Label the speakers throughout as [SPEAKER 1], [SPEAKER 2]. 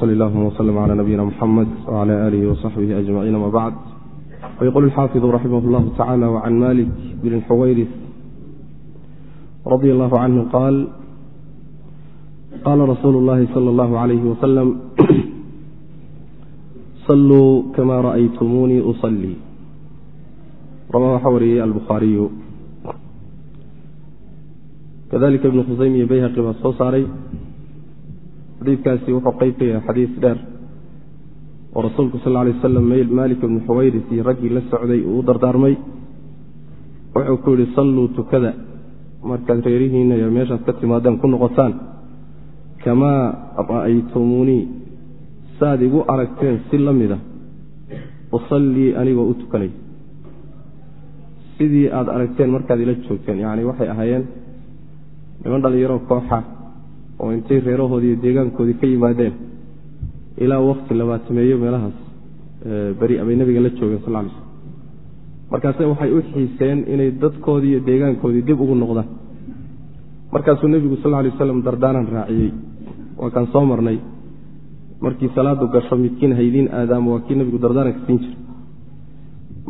[SPEAKER 1] wsl اllahuma wslm clى nabiyina mxamed wclى alihi wصaxbihi ajmaciin ama bacd fayqul اlxaafiظu raximah اllahu tacala wcan malik bn xuwayris radi allahu canhu qaal qala rasuulu اllahi salى اllahu عalayh waslm saluu kama ra'aytumuunii usalii rawaa waxaa wariyey albukhaariyu kadalika ibnu khusaymi iyo bayhaqi baa soo saaray xadiidkaasi wuxuu qeyb ka yahay xadiis dheer oo rasuulku sal lay wasalam maalik ibnu xuwayris iyo raggii la socday uu u dardaarmay. Wuxuu ku yidhi salluu tukada. Markaad reerihiinna iyo meeshaad ka timaadeen ku noqotaan kamaa ra'aytumuunii? Saaad igu aragteen si la mida usallii anigoo u tukanay. Sidii aad aragteen markaad ila joogteen yacni waxay ahaayeen niman dhallinyaro kooxa oo intay reerahoodii iyo deegaankoodii ka yimaadeen ilaa wakti labaatameeyo meelahaas beri abay nabiga la joogeen sal lay markaase waxay u xiiseen inay dadkoodii iyo deegaankoodii dib ugu noqdaan. Markaasuu nebigu sal lay waslam dardaaran raaciyey. Waa kaan soo marnay. Markii salaadu gasho midkiin haydiin aadaamo waa kii nebigu dardaaranka siin jiray.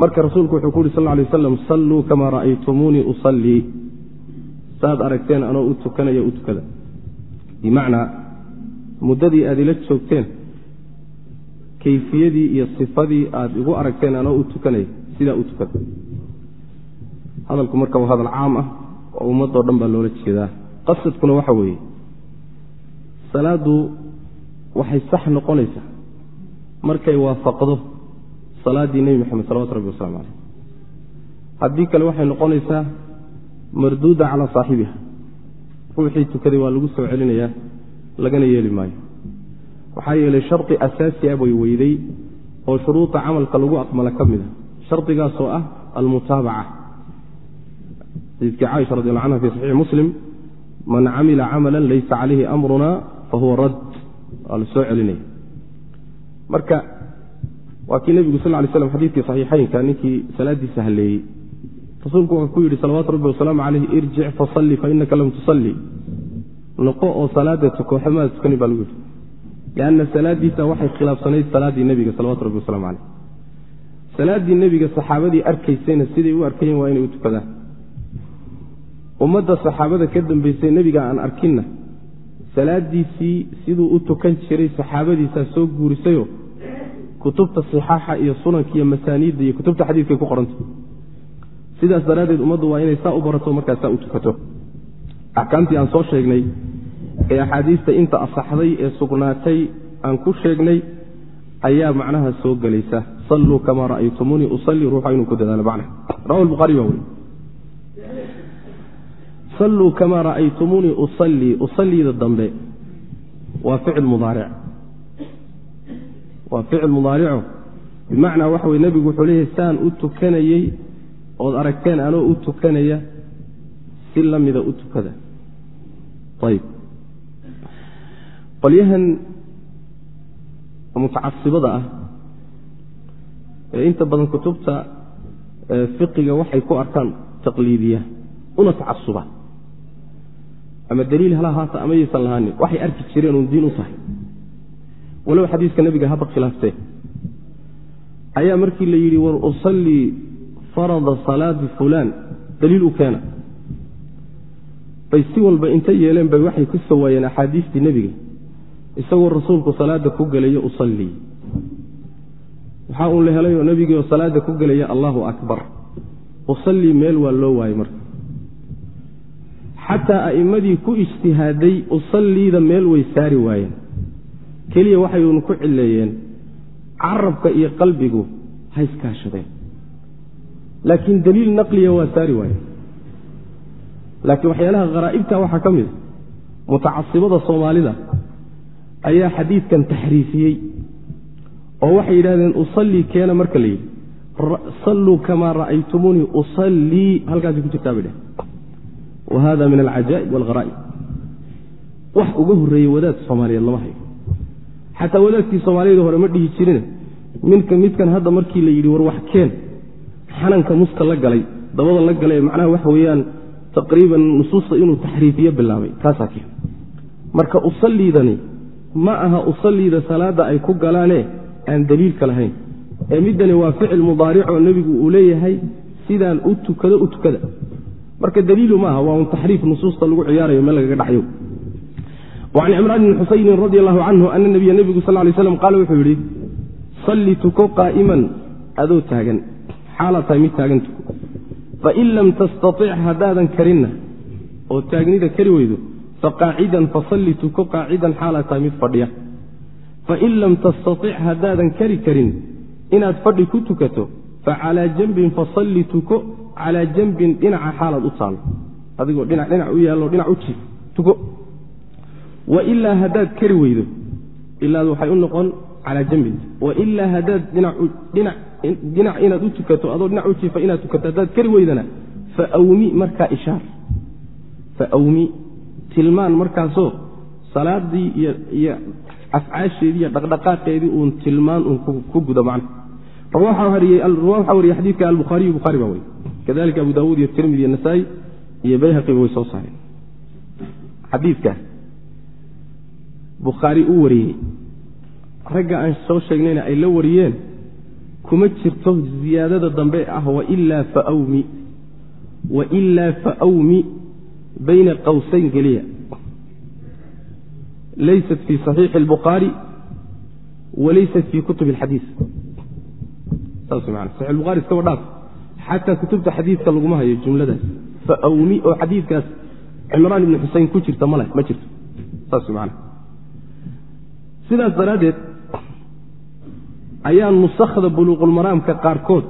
[SPEAKER 1] Marka rasuulku wuxuu ku yuri sal lay waslam salluu kamaa ra'aytumuunii usallii saad aragteen anoo u tukanaya u tukada bimacnaa muddadii aad ila joogteen kayfiyadii iyo sifadii aad igu aragteen anoo u tukanaya sidaa u tukada hadalku marka waa hadal caam ah oo ummadoo dhan baa loola jeedaa. Qasadkuna waxa weeye salaaddu waxay sax noqonaysaa markay waafaqdo salaaddii nebi moxamed salawatu rabbi waslamu caleyh haddii kale waxay noqonaysaa marduuda calaa saaxibiha ruuxii tukaday waa lagu soo celinayaa lagana yeeli maayo. Waxaa yeelay shardi asaasi ah bay weyday oo shuruuda camalka lagu aqmala ka mid a shardigaasoo ah almutaabaca. Xadiidkii caaisha radi alla canha fi saxiixi muslim man camila camalan laysa calayhi amruna fahuwa radd. Waa la soo celinaya marka waa kii nebigu sal lay slam xadiidkii saxiixaynka ninkii salaadiisa halleeyey rasuulku wuxuu ku yidhi salawaatu rabbi wasalaamu caleyh irjic fasalli fainaka lam tusalli. Noqo oo salaada tuko waxba tukanin baa lagu yidhi. Lianna salaadiisa waxay khilaafsanayd salaaddii nebiga salawatu rabbi wasalamu caleyh salaaddii nebiga saxaabadii arkaysayna siday u arkayeen waa inay u tukadaan. Ummadda saxaabada ka dambaysay nebiga aan arkinna salaadiisii siduu u tukan jiray saxaabadiisaa soo guurisayo kutubta sixaaxa iyo sunanka iyo masaaniidda iyo kutubta xadiidkay ku qoranta sidaas daraaddeed ummaddu waa inay saa u barato markaa saa u tukato. Axkaamtii aan soo sheegnay ee axaadiista inta asaxday ee sugnaatay aan ku sheegnay ayaa macnaha soo gelaysa. Salluu kamaa ra'aytumuunii usallii ruuxa inuu ku dadaalo macna. Rawa buhaari baa weri salluu kamaa ra'aytumuunii usallii usalliida dambe waa ficil mudaaric. Waa ficil mudaarico. Bimacnaa waxa weye nebigu wuxuu leeyahay saan u tukanayey ood aragteen anoo u tukanaya si la mida u tukada. Ayb qolyahan mutacasibada ah ee inta badan kutubta fiqiga waxay ku arkaan taqliidiya una tacasuba ama daliil hala haata ama yaysan waxay arki jireen uun diin u tahay. Walow xadiiska nebiga haba khilaaftee ayaa markii la yidhi war usallii farada salaati fulaan daliil u keena. Bay si walba inta yeeleen bay waxay ku soo waayeen axaadiistii nebiga isagoo rasuulku salaada ku gelayo usallii waxaa uun la helayoo nebigiioo salaada ku gelaya allahu akbar. Usallii meel waa loo waayey marka. Xataa a'immadii ku ijtihaaday usalliida meel way saari waayeen. Keliya waxaynu ku cileeyeen carabka iyo qalbigu ha iskaashadeen laakiin daliil naqliya waa saari waaye. Laakiin waxyaalaha kharaa'ibta waxaa ka mid mutacasibada soomaalida ayaa xadiidkan taxriifiyey oo waxay yidhahdeen usallii keena marka la yidhi. Salluu kamaa ra'aytumuunii usallii halkaasay ku jirtaa bay dheh wa hada min alcajaa'ib walgharaa'ib wax uga horreeyey wadaad soomaaliyeed lama hayo. Xataa wadaadkii soomaaliyada hore ma dhihi jirine minka midkan hadda markii la yidhi war wax keen xananka muska la galay dabada la galay macnaha waxa weeyaan taqriiban nusuusta inuu taxriifiyo bilaabay. Taasaa keen marka usalliidani ma aha usaliida salaada ay ku galaane aan daliilka lahayn. Ee middani waa ficil mudaaricoo nebigu uu leeyahay sidaan u tukado u tukada. Marka daliilu maaha waa un taxriif nusuusta lagu ciyaarayo meel lagaga dhaxyo wacan cimraan bni xusaynin radi allahu canhu ana nabiya nebigu sal lay slam qaala wuxuu yidhi salli tuko qaa'iman adoo taagan xaalaad tahay mid taagan tuko fain lam tastatic haddaadan karinna oo taagnida kari weydo faqaacidan fasalli tuko qaacidan xaalaad tahay mid fadhiya. Fain lam tastatic haddaadan kari karin inaad fadhi ku tukato facalaa janbin fasalli tuko calaa janbin dhinaca xaalaad u taalo adigoo dhinac dhinac u yaallo dhinac u jiif tuko. Wailaa haddaad kari weydo ilaad waxay u noqon calaa janbin wailaa haddaad dhinac inaad u tukato adoo dhinac u jiifa inaad tukato haddaad kari weydana faawmi markaa ishaar. Faawmi tilmaan markaasoo salaadii iyo afcaasheedii iyo dhaqdhaqaaqeedii uun tilmaan uun ku guda macna. Waxaa wariyey xadiidka albukhaariyu buhari baa weriy kadalika abu daawuud iyo tirmidi iyo nasaa-i iyo bayhaqiba way soo saareen. Xadiidka bukhaari u wariyey ragga aan soo sheegnayna ay la wariyeen kuma jirto ziyaadada dambe ah wailaa faawmi wailaa faawmi bayna qowsayn geliya. Laysat fii saxiixi اlbukhaari walaysat fii kutub اlxadiis saas man saxi buhari iskaba dhaaf xataa kutubta xadiidka laguma hayo jumladaas. Faawmi oo xadiidkaas cimraan ibni xuseyn ku jirta male ma jirto. Saas man sidaas daraaddeed ayaa nusakhda buluuqulmaraamka qaarkood.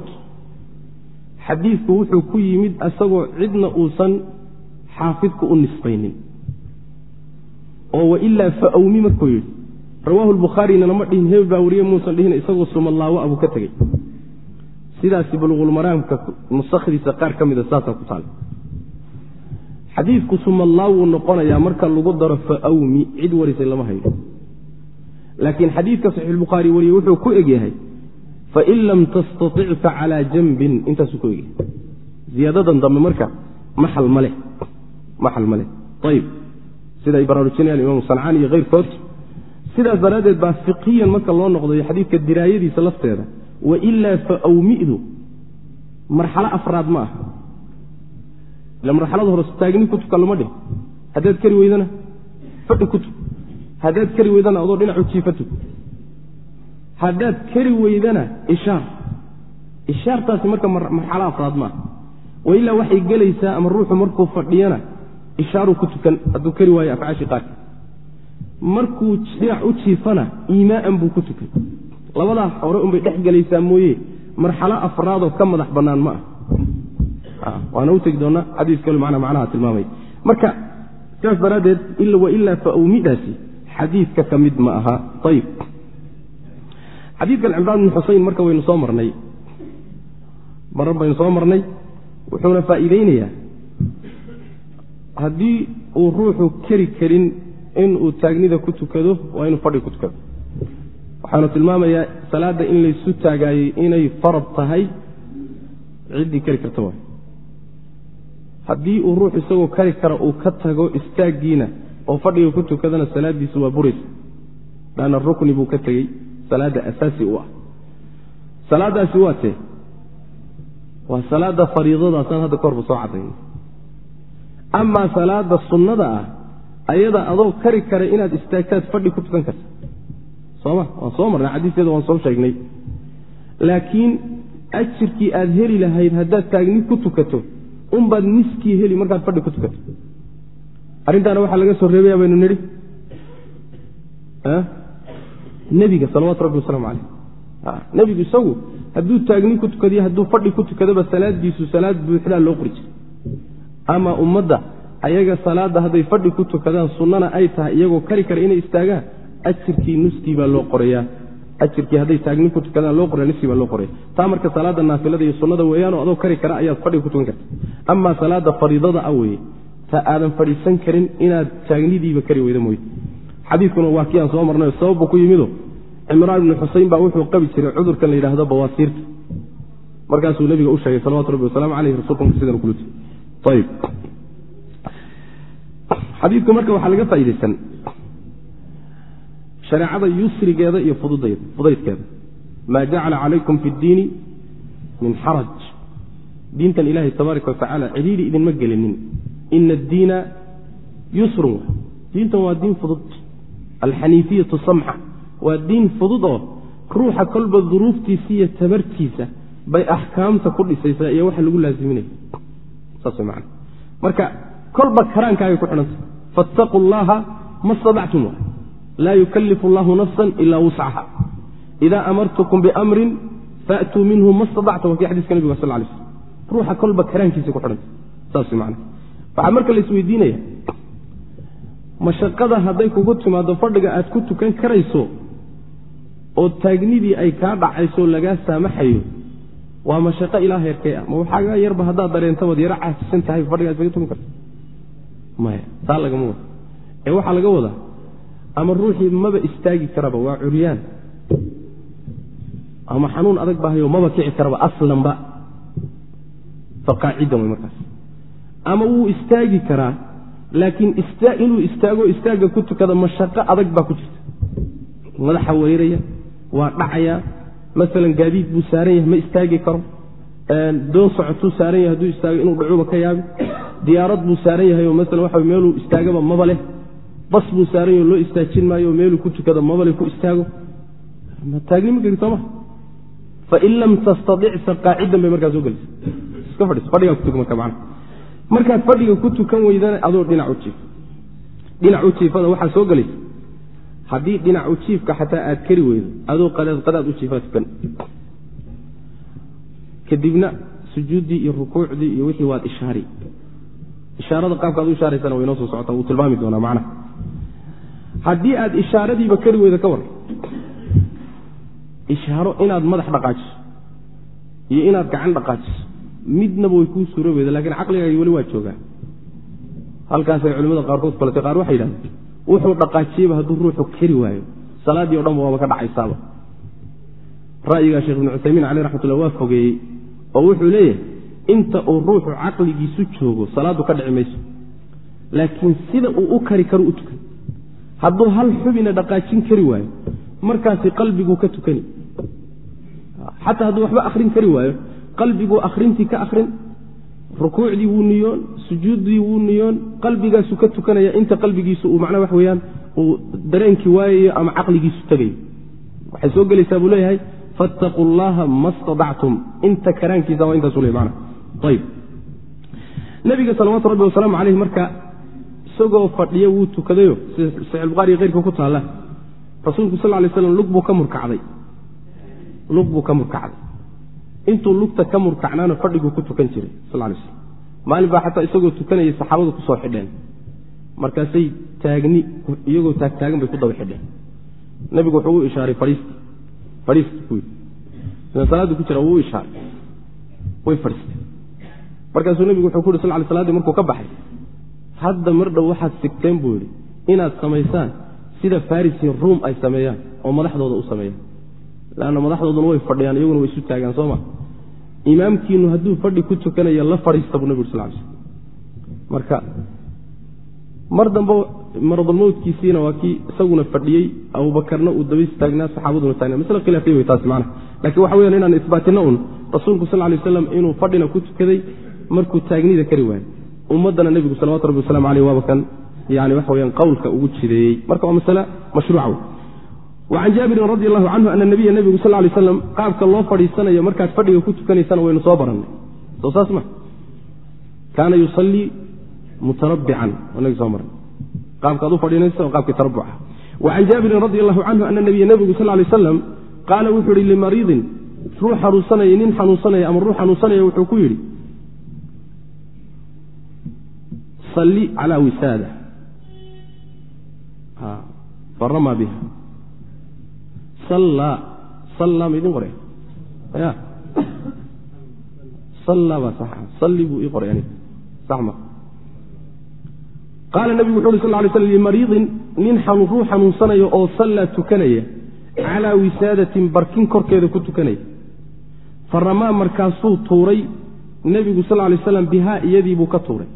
[SPEAKER 1] Xadiidku wuxuu ku yimid isagoo cidna uusan xaafidku u nisbaynin. Oo wailaa faawmi markuu yidhi rawaahu lbukhaarina lama dhihin hebel baa wariye muusan dhihin isagoo sumalaawo abuu ka tegey. Sidaasi buluuqulmaraamka nusakhdiisa qaar ka mida saasaa ku taala xadiidku sumallaawuu noqonayaa marka lagu daro faawmi cid warisay lama hayo laakiin xadiidka saxiixulbukhaari wariye wuxuu ku egyahay fain lam tastatic facalaa janbin intaasuu ku egyahay. Ziyaadadan dambe marka maxal ma leh maxal ma leh. Ayib sida ay baraarujinayaan imaamu sancaan iyo keyrkood sidaas daraaddeed baa fiqiyan marka loo noqdayo xadiidka diraayadiisa lafteeda wailaa faawmidu marxalo afraad ma aha. Ila marxalada hore taagni ku tuka lama dhih haddaad kari weydana fadhi ku haddaad kari weydana adoo dhinacu jiifa tuk haddaad kari weydana ishaar. Ishaartaasi marka marxalo afraad maaha wailaa waxay gelaysaa ama ruuxu markuu fadhiyana ishaaruu ku tukan hadduu kari waayo afcaashi qaarka markuu dhinac u jiifana iimaaan buu ku tukan. Labadaas hore unbay dhex gelaysaa mooye marxalo afraadoo ka madax bannaan ma ah waana u tegi doonaa xadiis kale manaa macnaha tilmaamay. Marka sidaas daraaddeed wailaa faawmidaasi xadiidka ka mid ma aha. Ayib xadiidkan cimraan bin xuseyn marka waynu soo marnay marar baynu soo marnay wuxuuna faa'iideynayaa haddii uu ruuxu keri karin inuu taagnida ku tukado waa inuu fadhi ku tukado. Waxaanu tilmaamayaa salaadda in laysu taagaayey inay farad tahay ciddii keri karta waay. Haddii uu ruux isagoo kari kara uu ka tago istaaggiina oo fadhiga ku tukadana salaaddiisu waa buraysa lanna rukni buu ka tegey salaadda asaasi u ah. Salaaddaasi waa tee. Waa salaadda fariidadaasaan hadda ka horba soo cadayna amaa salaadda sunnada ah ayada adoo kari kara inaad istaagtaad fadhi ku tukan karta. Sooma waan soo marnay xadiisteeda waan soo sheegnay. Laakiin ajirkii aad heli lahayd haddaad taagni ku tukato unbaad niskii heli markaad fadhi ku tukato arrintaana waxaa laga soo reebaya baynu nidhi nebiga salawaatu rabbi wasalaamu caleyh nebigu isagu hadduu taagni ku tukadiyo hadduu fadhi ku tukadaba salaadiisu salaad buuxdaa loo qori jiray. Ama ummadda ayaga salaadda hadday fadhi ku tukadaan sunnana ay tahay iyagoo kari kara inay istaagaan ajirkii nuskii baa loo qorayaa ajirkii hadday taagni ku tukadaan loo qoraya niskii baa loo qoraya taa marka salaadda naafilada iyo sunnada weeyaanoo adoo kari kara ayaad fadhiga ku tukan karta. Amaa salaadda fariidada ah weeye ta aadan fadhiisan karin inaad taagnidiiba kari weyda mooye. Xadiidkuna waa kii aan soo marnayo sababbu ku yimido cimraan ibnu xuseyn baa wuxuu qabi jiray cudurkan la yidhaahdo bawaasiirta markaasuu nebiga u sheegay salawatu rabbi wasalamu caleyh rasulka sidan kuluti ayib xadiidku marka waxaa laga faa'idaysan shareecada yusrigeeda iyo fudaydkeeda. Maa jacala calaykum fi ddiini min xaraj. Diintan ilaahay tabaaraka watacaala cidhiidhi idinma gelinin ina addiina yusrun diintan waa diin fudud alxaniifiyatu samxa waa diin fudud oo ruuxa kolba duruuftiisa iyo tabartiisa bay axkaamta ku dhisaysaa iyo waxa lagu laasiminaya saas man marka kolba karaankaagay ku xidhanta fattaquu llaha ma stadactum laa yukallifu allahu nafsan ilaa wuscaha idaa amartukum biamrin faatuu minhu ma stadactum wa kii xadiiska nabiga sal lay slm ruuxa kolba karaankiisa ku xidhanta saas man waxaa marka la isweydiinaya mashaqada hadday kugu timaado fadhiga aad ku tukan karayso oo taagnidii ay kaa dhacayso lagaa saamaxayo waa mashaqo ilaa heerkee ah. Ma waxaaga yarba haddaad dareentabad yaro caasisan tahay fadhigaa isaga tukan karta maya taa lagama wada. Ee waxaa laga wadaa ama ruuxii maba istaagi karaba waa curyaan. Ama xanuun adag bahayo maba kici karaba aslanba fa qaacidan way markaas ama wuu istaagi karaa laakiin inuu istaago istaagga ku tukada mashaqo adag baa ku jirta. Madaxa weyraya waa dhacaya maalan gaadiid buu saaran yahay ma istaagi karo. Doon socotuu saaran yahay hadduu istaago inuu dhacuuba ka yaabi. Diyaarad buu saaran yahay oo maala waxa meeluu istaagaba maba leh. Bas buu saaran yaho loo istaajin maayo meeluu ku tukada maba leh ku istaago. Taagni ma geli sooma fain lam tastadic faqaacidan bay markaa soo gelisa iska fadhiis fadhigaa ku tuk marka macana markaad fadhiga ku tukan weydana adoo dhinac u jiif. Dhinac u jiifada waxaa soo gelaysa haddii dhinac u jiifka xataa aad kari weydo adoo qadaad qadaad u jiifaa tukan. Kadibna sujuuddii iyo rukuucdii iyo wixii waad ishaari. Ishaarada qaabkaad u ishaaraysana way noo soo socota wuu tilmaami doonaa macnaha. Haddii aad ishaaradiiba kari weydo ka war ishaaro inaad madax dhaqaajiso iyo inaad gacan dhaqaajiso midnaba way kuu suuro weyda lakiin caqligaagi weli waa joogaa halkaasay culimada qaarkood falatay qaar waxay yidhahdeen wuxuu dhaqaajiyeyba hadduu ruuxu keri waayo salaaddii o dhanba waaba ka dhacaysaaba. Ra'yigaa sheekh ibnu cuthaymiin caleyh raxmatullah waa fogeeyey oo wuxuu leeyahay inta uu ruuxu caqligiisu joogo salaaddu ka dhici mayso. Laakiin sida uu u kari karo u tukan hadduu hal xubina dhaqaajin kari waayo markaasi qalbiguu ka tukani. Xataa hadduu waxba akhrin kari waayo qalbiguu akhrintii ka akhrin rukuucdii wuu niyoon sujuuddii wuu niyoon qalbigaasu ka tukanaya inta qalbigiisu uu macnaha wax weeyaan uu dareenkii waayayo ama caqligiisu tegayo waxay soo gelaysaa buu leeyahay fattaquu llaha ma stadactum inta karaankiisa waa intaasu le mana ayb nabiga salawaatu rabbi wasalaamu caleyh marka isagoo fadhiya wuu tukadayo. Sida saxiixulbukhariiyo keyrka ku taalla rasuulku sal lay slam lug buu ka murkacday lug buu ka murkacday intuu lugta ka murkacnaana fadhiguu ku tukan jiray sal maalin baa xataa isagoo tukanayay saxaabadu ku soo xidheen. Markaasay taagni iyagoo taagtaagan bay ku daba xidheen. Nabigu wuxuu u ishaaray sida salaaddu ku jira wuu ishaaray. Way fadhiistay markaasuu nebigu wuxuu ku yidhi sal ly salaadii markuu ka baxay hadda mar dhow waxaad sigteen buu yidhi inaad samaysaan sida farisi ruum ay sameeyaan oo madaxdooda u sameeyaan lanna madaxdooduna way fadhiyaan iyaguna way isu taagaan sooma imaamkiinu hadduu fadhi ku tukanayo la fadhiista buu nabig sal l sl marka mar dambe maradulmowtkiisiina waa kii isaguna fadhiyey abubakarna uu daba istaagnaa saxaabaduna taagna masle khilaafiya wey taasi macana laakiin waxa weyan inaan isbaatinno un rasuulku sal lay waslam inuu fadhina ku tukaday markuu taagnida kari waayo ummaddana nebigu salawatu rabbi waslamu aleyh waaba kan yani waxa weyaan qowlka ugu jideeyey. Marka waa masale mashruuca wey wacan jaabirin radi allahu canhu ana nabiya nebigu sal lay slam qaabka loo fadhiisanayo markaad fadhiga ku tukanaysana waynu soo barannay. Soo saas ma. Kaana yusallii mutarabbican nagi soo marnay. Qaabkaad u fadhiinaysa oo qaabkii tarabuca wacan jaabirin radi allahu canhu ana nabiya nebigu sal lay slam qaala wuxuu yihi limariidin ruux xanuunsanaya nin xanuunsanaya ama ruux xanuunsanaya wuxuu ku yidhi salli calaa wisaada. Farama biha idin qoray ya. Baa salli buu ii qoray aniga sax ma. Qaala nebigu wuxu uhi sal lay slam limariidin nin ruux xanuunsanayo oo sallaa tukanaya calaa wisaadatin barkin korkeeda ku tukanaya. Faramaa markaasuu tuuray nebigu sal lay slam bihaa iyadiibuu ka tuuray.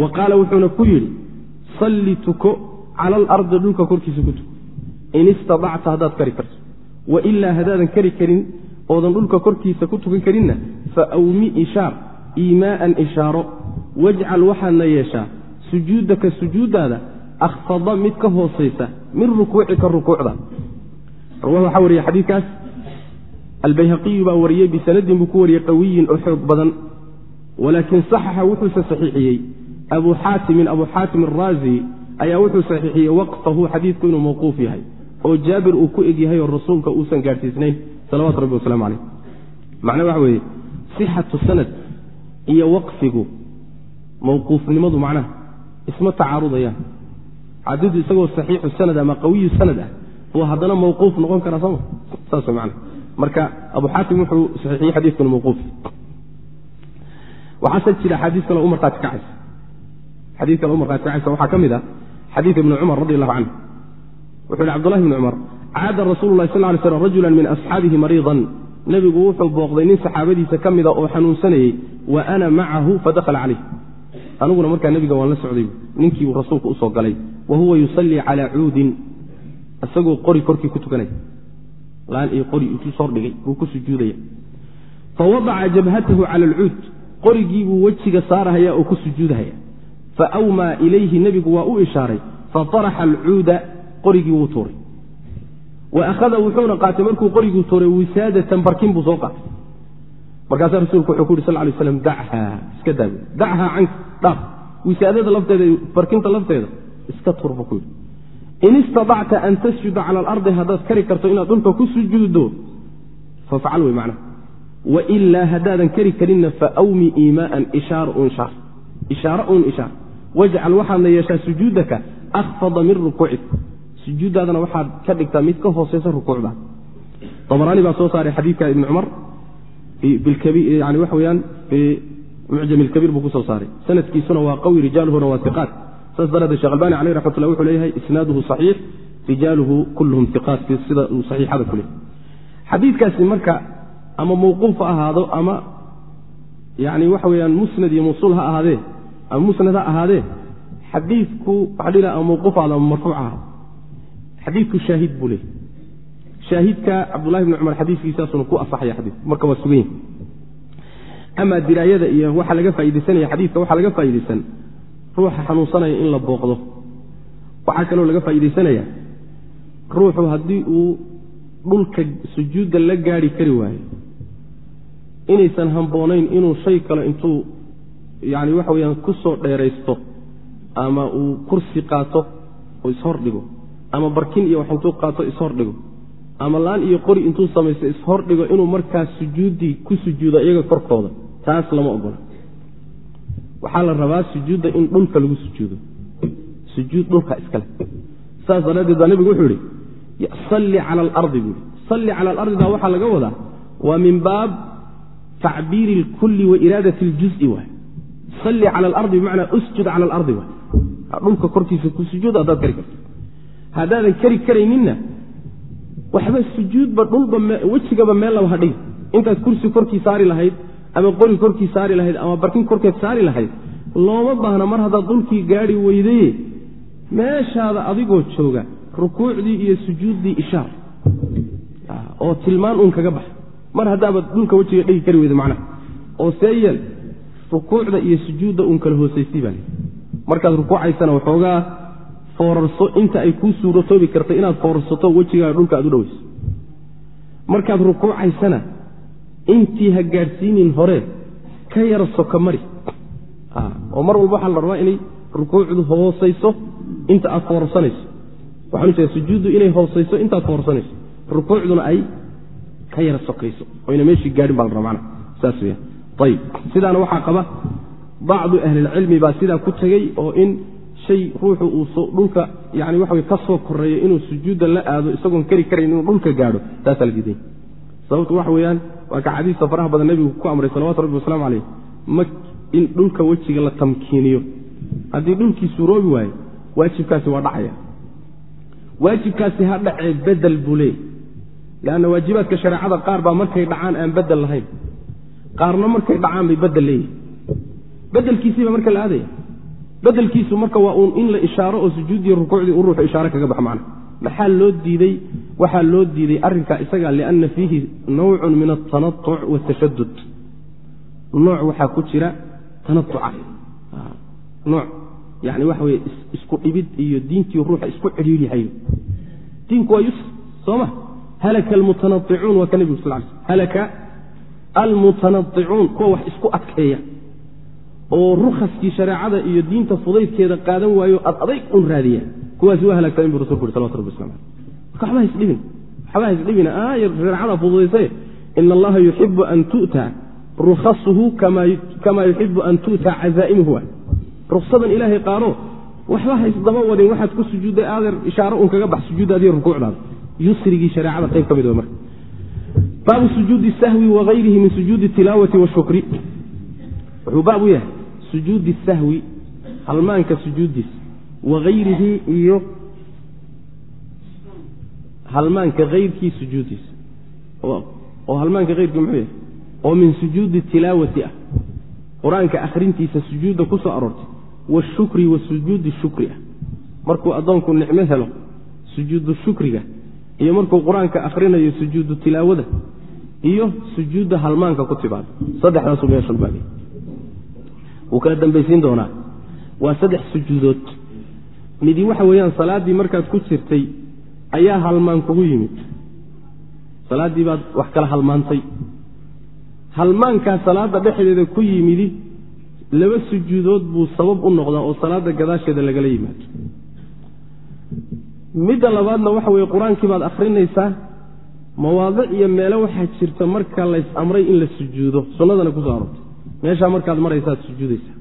[SPEAKER 1] Wa qaala wuxuuna ku yidhi salli tuko cala alardi dhulka korkiisa ku tuko in istadacta haddaad kari karto. Wailaa haddaadan kari karin oodan dhulka korkiisa ku tukan karinna fa awmi ishaar iimaaan ishaaro. Wajcal waxaadna yeeshaa sujuudaka sujuuddaada akhfada mid ka hoosaysa min rukuucika rukuucda. Waxaa wariye xadiikaas albayhaqiyu baa wariyey bisanadin buu ku wariyey qawiyin oo xoog badan. Walaakin saxaxa wuxuuse saxiixiyey. Abu xaatimin abu xaatim araazi ayaa wuxuu saxiixiyey waqfahu xadiidku inuu mawquuf yahay oo jaabir uu ku eg yahay oo rasuulka uusan gaadhsiisnayn salawatu rabbi waslamu caleyh macnaa waxa weeye sixatu sanad iyo waqfigu mawquufnimadu macnaha isma tacaarudayaan. Xadiidu isagoo saxiixu sanad ama qawiyu sanad ah buu haddana mawquuf noqon karaa sooma saas man marka abu xaatim wuxuu saxiixiyey xadiidkuna mawquuf. Waxaase jira xadiis kale u kacaysa xadiis kale u kacaysa waxaa ka mid ah xadiid ibni cumar radi allahu canhu wuxuu yihi cbdullahi bni cumar caada rasuulu lahi sal ly slam rajulan min asxaabihi mariidan. Nebigu wuxuu booqday nin saxaabadiisa ka mida oo xanuunsanayey wa ana macahu fadakhala calayh. Aniguna markaa nebiga waan la socday ninkiibuu rasuulku u soo galay wa huwa yusallii calaa cuudin. Isagoo qori korkii ku tukanaya laan iyo qori intuu sordhigay buu ku sujuudaya. Fa wadaca jabhatahu cala alcuud. Qorigiibuu wejiga saarahaya oo ku sujuudahaya. Fa awmaa ilayhi nebigu waa u ishaaray fataraxa alcuuda qorigii wuu tuuray. Wa akhada wuxuuna qaatay markuu qoriguu tuuray wisaadatan barkin buu soo qaatay. Markaasaa rasuulku wuxuu ku yuri sal lay slam dachaa iska daa dachaa canka dhaaf. Wisaadada lafteeda barkinta lafteeda iska tuur buu ku yidhi. In istadacta an tasjuda cala alardi haddaad kari karto inaad dhulka ku sujuuddo fafcal wey macnaha. Wailaa haddaadan kari karinna faawmi iimaaan ishaar un shaar ishaaro un ishaar. Wajcal waxaadna yeeshaa sujuudaka akhfada min rukuucik sujuuddaadana waxaad ka dhigtaa mid ka hooseysa rukuucda. Abaraani baa soo saaray xadiidka ibni cumar yani waxa weyaan mucjam ilkabiir buu ku soo saaray. Sanadkiisuna waa qawi rijaaluhuna waa iqaat saas daraadee shekh albani caleyh raxmatullah wuxuu leeyahay isnaaduhu saxiix rijaaluhu kulluhum iqaat sida uu saxiixada ku xadiidkaasi marka ama mawquuf ha ahaado ama yani waxa weyaan musnad iyo mawsuul ha ahaadee ama musnad ha ahaadee xadiidku waxaa dhihi ama mawquuf ahaado ama marfuuc ahaado xadiidku shaahid buu leeyahy shaahidka cabdullahi bni cumar xadiiskiisaasuna ku asaxaya xadiidku marka waa sugan yahi amaa diraayada iyo waxa laga faa'idaysanaya xadiidka waxaa laga faa'idaysan ruuxa xanuunsanaya in la booqdo. Waxaa kaloo laga faa'iidaysanaya ruuxu haddii uu dhulka sujuudda la gaari kari waayo inaysan hamboonayn inuu shay kale intuu yani waxa weyaan ku soo dheeraysto ama uu kursi qaato oo ishordhigo ama barkin iyo wax intuu qaato ishordhigo ama laan iyo qori intuu samaysto ishordhigo inuu markaas sujuuddii ku sujuudo iyaga korkooda taas lama ogola. Waxaa la rabaa sujuudda in dhulka lagu sujuudo sujuud dhulka iskale saas daraaddeed baa nebigu wuxuu yihi salli cala alardi buu yihi salli cala alardi baa waxaa laga wadaa waa min baab tacbiiri اlkulli wa iraadati اljuzi waay salli cala alardi bimacnaa usjud cala alardi waay dhulka korkiisa ku sujuud haddaad kari karto haddaadan kari karayninna waxba sujuudba dhulba wejigaba meel laba hadhigi intaad kursi korkii saari lahayd ama qori korkii saari lahayd ama barkin korkeed saari lahayd looma baahna mar haddaad dhulkii gaari weydaye. Meeshaada adigoo jooga rukuucdii iyo sujuuddii ishaar. Oo tilmaan uun kaga baxa. Mar haddaabad dhulka wejiga dhigi kari weyda macnaha. Oo see yeel rukuucda iyo sujuudda uun kala hoosaysay baa markaad rukuucaysana waxoogaa foorarso inta ay kuu suuratoobi karta inaad foorarsato wejigaaga dhulka aad u dhoweyso. Markaad rukuucaysana intii ha gaadhsiinin hore ka yara soka mari. Oo mar walba waxaa la rabaa inay rukuucdu hoosayso inta aad foorarsanayso. Waxaan jeeda sujuuddu inay hoosayso intaad foorarsanayso. Rukuucduna ay ka yara sokayso oyna meeshii gaadhin baa la rabaa macna saas weya ayib sidaana waxaa qaba bacdu ahlilcilmi baa sidaa ku tegey oo in shay ruuxu uu dhulka yani waxa ka soo koreeyo inuu sujuudda la aado isagoon kari karayn inuu dhulka gaadho taasaa la diidanya sababtu waxa weeyaan waa ka xadiista faraha badan nebigu ku amray salawatu rabbi wasalaamu caleyh ma in dhulka wejiga la tamkiiniyo. Haddii dhulkii suuroobi waayo waajibkaasi waa dhacaya. Waajibkaasi ha dhacee bedel buu leeyay leanna waajibaadka shareecada qaar baa markay dhacaan aan bedel lahayn. Qaarna markay dhacaan bay bedel leeyihiin bedelkiisiiba marka la aadaya bedelkiisu marka waa uun in la ishaaro oo sujuuddii rukuucdii u ruuxu ishaare kaga baxa macna. Maxaa loo diiday? Waxaa loo diiday arrinkaa isaga lianna fiihi nawcun min altanatuc watashadud nooc waxaa ku jira tanatuca nooc yani waxa weye isku dhibid iyo diintii ruuxa isku cidhiidhihayo diinku waa yusr soo ma? Halaka almutanaicuun waa ka nebigu sal l halaka almutanaicuun kuwa wax isku adkeeya oo rukhaskii shareecada iyo diinta fudaydkeeda qaadan waayo ad adayg un raadiya kuwaasi waa halaagsamin bu rasulku uri salawatu rabbi waslam aleh marka waxba haisdhibin waxba haisdhibina aayar shareecada fududaysaye ina allaha yuxibu an tu'ta rukhasuhu kama yuxibu an tu'ta cazaa'imuhu. Ruksadan ilaahay qaado waxba haysdaba wadin. Waxaad ku sujuudday aadeer ishaaro un kaga bax sujuuddaadiyo rukuucdaada yusrigii shareecada qayb ka mid w marka. Baabu sujuudi sahwi wagayrihi min sujuudi tilaawati washukri wuxuu baab u yahay sujuudi sahwi halmaanka sujuuddiisa wagayrihi iyo halmaanka hayrkii sujuuddiisa oo halmaanka hayrkii muxuu yahay? Oo min sujuudi tilaawati ah. Qur'aanka akhrintiisa sujuudda ku soo aroortay. Washukri wa sujuudi shukri ah. Markuu addoonku nicmo helo sujuudu shukriga iyo markuu qur'aanka akhrinayo sujuudu tilaawada iyo sujuudda halmaanka ku timaado. Saddexdaasuu meeshalbaabay wuu kala dambaysiin doonaa. Waa saddex sujuudood. Midi waxa weeyaan salaaddii markaad ku jirtay ayaa halmaan kugu yimid. Salaaddii baad wax kala halmaantay. Halmaankaa salaadda dhexdeeda ku yimidi laba sujuudood buu sabab u noqdaa oo salaadda gadaasheeda lagala yimaado. Midda labaadna waxa weeye qur'aankii baad akhrinaysaa mawaadic iyo meelo waxaa jirta marka lays amray in la sujuudo sunnadana ku soo arortay meeshaa markaad maraysaad sujuudaysaa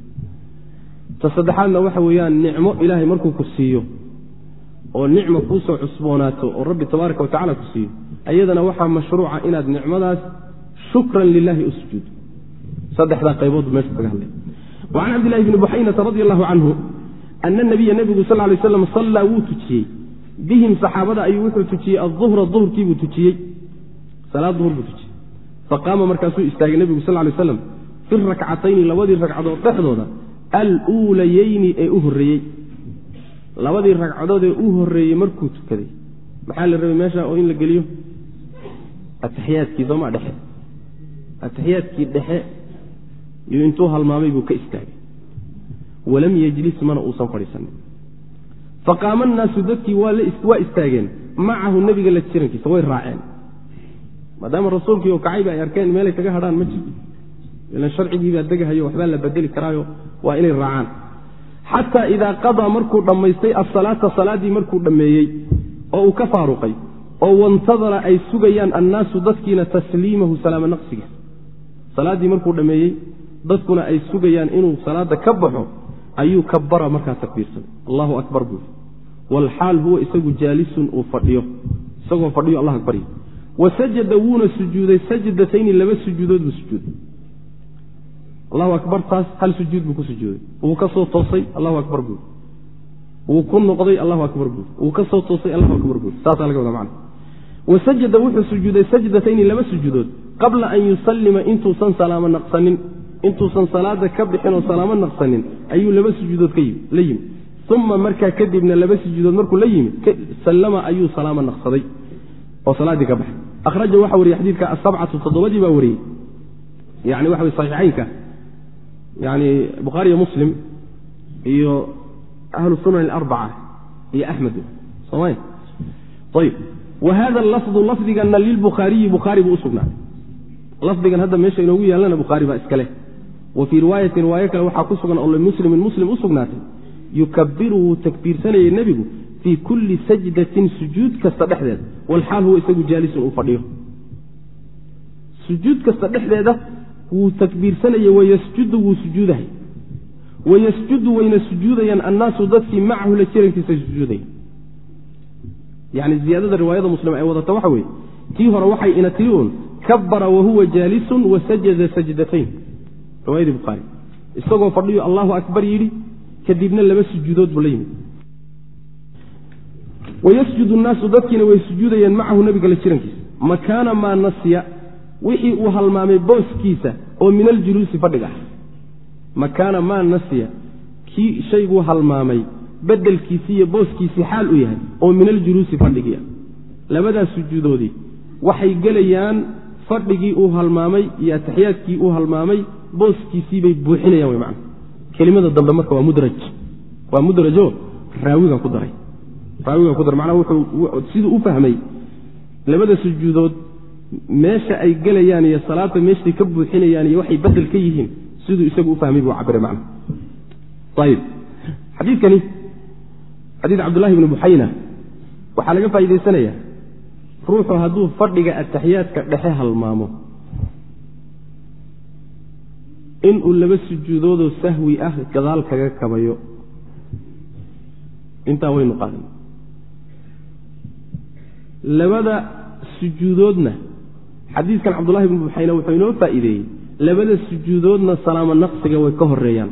[SPEAKER 1] ta saddexaadna waxa weeyaan nicmo ilaahay markuu ku siiyo oo nicma kuusoo cusboonaato oo rabbi tabaaraka watacala ku siiyo ayadana waxaa mashruuca inaad nicmadaas shukran lilahi u sujuudo saddexdaa qaybood meesha kaga hadlay. Wacan cabdillahi bni buxaynata radi allahu canhu ana nabiya nebigu sal lay slam sallaa wuu tujiyey. Bihim saxaabada ayuu wuxuu tujiyey aduhra duhurkiibuu tujiyey. Salaad duhur buu tujiyey. Faqaama markaasuu istaagay nebigu sal lay slam fi rakcatayni labadii ragcadood dhexdooda aluulayeyni ee u horreeyey labadii ragcadood ee u horreeyey markuu tukaday maxaa la rabay meesha oo in la geliyo ataxiyaadkii soomaa dhexe ataxiyaadkii dhexe iyo intuu halmaamay buu ka istaagay walam yejlis mana uusan fadhiisanin faqaama annaasu dadkii waa istaageen macahu nebiga la jirankiisa way raaceen maadaama rasuulkii oo kacayba ay arkeen meelay kaga hadhaan ma jirto ilan sharcigiibaa degahayo waxbaa la bedeli karaayo waa inay raacaan. Xataa idaa qadaa markuu dhammaystay asalaata salaaddii markuu dhammeeyey oo uu ka faaruqay oo wantadara ay sugayaan annaasu dadkiina tasliimahu salaamo naqsigiisa salaaddii markuu dhammeeyey dadkuna ay sugayaan inuu salaadda ka baxo ayuu kabara markaa takbiirsaday allahu akbar buui walxaal huwa isagu jaalisun uu fadhiyo. Isagoo fadhiyo allah akbaryo wa sajada wuuna sujuuday sajdatayni laba sujuudood buu sujuuday allahu akbar taas hal sujuud buu ku sujuuday wuu ka soo toosay allahu akbar buui wuu ku noqday allahu akbar buui wuu ka soo toosay allahu akbar buui saasaa laga wada macna wa sajada wuxuu sujuuday sajdatayni laba sujuudood qabla an yusallima intuusan salaamo naqsanin. Intuusan salaada ka bixin oo salaamo naqsanin ayuu laba sujuudood la yimi. Uma markaa kadibna laba sujuudood markuu la yimi sallama ayuu salaamo naqsaday oo salaaddii ka baxay. Akhraja waxa wariyey xadiidka asabcatu toddobadii baa wariyey. Yani waxa way saxiixaynka yani bukhaariyo muslim iyo ahlu sunan alarbaca iyo axmed soomaya ayib wa hada lafdu lafdigana lilbukhaariyi bukhaari buu usugnaaday lafdigan hadda meesha inoogu yaallana bukhaari baa iska wa fii riwaayatin riwaayo kale waxaa ku sugan oo limuslimin muslim u sugnaatay takbiirsanayay nebigu fii kulli sajdatin sujuud kasta dhexdeeda walxaal huwa isagu jaalisun uu fadhiyo sujuud kasta dhexdeeda wuu takbiirsanayey wayasjudu wuu sujuudahay. Wayasjudu wayna sujuudayaan annaasu dadkii macahu la jirankiisa sujuudaya yani ziyaadada riwaayada muslim ay wadata waxa weeye tii hore waxay ina tiri uun kabara wahuwa jaalisun wasajada sajdatayn riwaayadii bukhaari isagoo fadhiyo allahu akbar yidhi kadibna laba sujuudood buu la yimid. Wayasjudu nnaasu dadkiina way sujuudayeen macahu nabiga la jirankiisa. Makaana maa nasya wixii uu halmaamay booskiisa oo min aljuluusi fadhiga. Ah makaana maa nasya kii shayguu halmaamay bedelkiisii iyo booskiisii xaal u yahay oo min aljuluusi fadhigii. Ah labadaas sujuudoodii waxay gelayaan fadhigii uu halmaamay iyo ataxiyaadkii uu halmaamay booskiisiibay buuxinayaan man kelimada dambe marka waa mudraj. Waa mudrajo raawigan ku daray. Raawigan ku daray wuxuu siduu u fahmay labada sujuudood meesha ay gelayaan iyo salaada meeshay ka buuxinayaan iyo waxay bedel ka yihiin siduu isagu u fahmay buu cabiray macna. Ayib xadiidkani xadiid cabdullahi bni buxayna waxaa laga faa'idaysanayaa ruuxu hadduu fadhiga ataxiyaadka dhexe halmaamo inuu laba sujuudoodoo sahwi ah gadaal kaga kabayo intaa waynu qaadan. Labada sujuudoodna xadiidkan cabdullahi bni buxayna wuxuu inoo faa'iideeyey labada sujuudoodna salaamo naqsiga way ka horeeyaan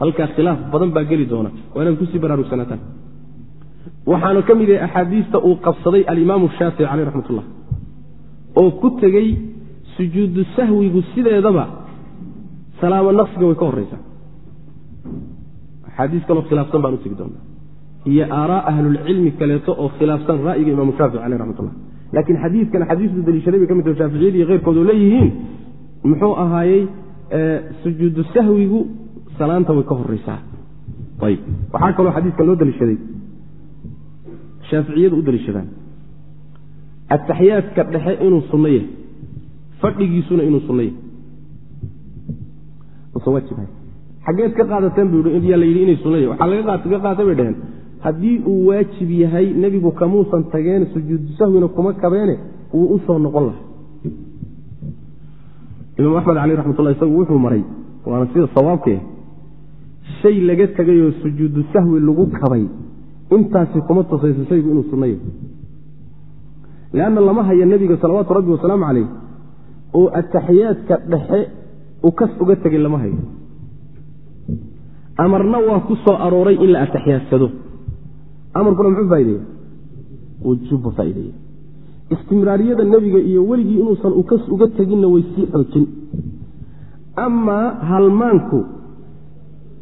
[SPEAKER 1] halkaa khilaaf badan baa geli doona. Waa inaad ku sii baraarugsanataan waxaana ka mid yahay axaadiista uu qabsaday alimaamu shaafici caleyh raxmat ullah oo ku tegey sujuudu sahwigu sideedaba salaamo naqsiga way ka horeysaa axaadiis kaloo khilaafsan baan u tegi doonaa. Iyo aaraa ahlulcilmi kaleeto oo khilaafsan ra'yiga imaamu shaafici caleyh raxmat ullah laakiin xadiidkan xadiistu daliishaday bay ka mid taho shaaficiyadi iyo keyrkood oo leeyihiin. Muxuu ahaayey sujuudu sahwigu salaanta way ka horeysaa. Ayb waxaa kaloo xadiidkan loo daliishaday. Shaaficiyadu u daliishadaan. Ataxiyaadka dhexe inuu sunno yahay. Fadhigiisuna inuu sunno yahay. Usan waajibhay xaggeed ka qaadateen bu yaa la yidhi inay sunno yahay. Waxaa laga qaatay bay dhaheen haddii uu waajib yahay nebigu kamuusan tageen sujuudu sahwina kuma kabeene wuu u soo noqon lahaa. Imaam axmed caleyh raxmatullah isagu wuxuu maray waana sida sawaabkee shay laga tegayoo sujuudu sahwi lagu kabay intaasi kuma tusayso shaygu inuu sunno yahay leanna lama haya nebiga salawaatu rabbi wasalaamu caleyh oo ataxiyaadka dhexe u kas uga tegay lama hayo. Amarna waa ku soo arooray in la atixiyaadsado amarkuna muxuu faa'ideeya wujuubba faa'ideeya istimraariyada nebiga iyo weligii inuusan uga teginna way sii xoojin amaa halmaanku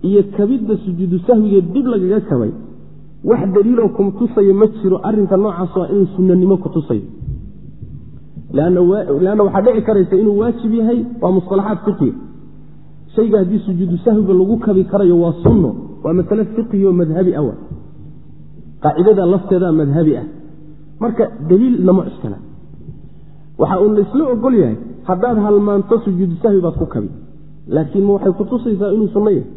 [SPEAKER 1] iyo kabidda sujuudu sahwiga dib lagaga kabay wax daliiloo ku tusayo ma jiro arrinka noocaas waa inuu sunnanimo ku tusayo leanna waxaa dhici karaysa inuu waajib yahay waa musalaxaad fiqiga shayga haddii sujuudu sahwiga lagu kabi karayo waa sunno waa masale fiqiyo madhabi ah qaacidada lafteeda madhabi ah. Marka daliil nama cuskana waxa uun laysla ogol yahay haddaad halmaanto sujuudu sahwi baad ku kabi. Laakiin ma waxay kutusaysaa inuu sunno yahay?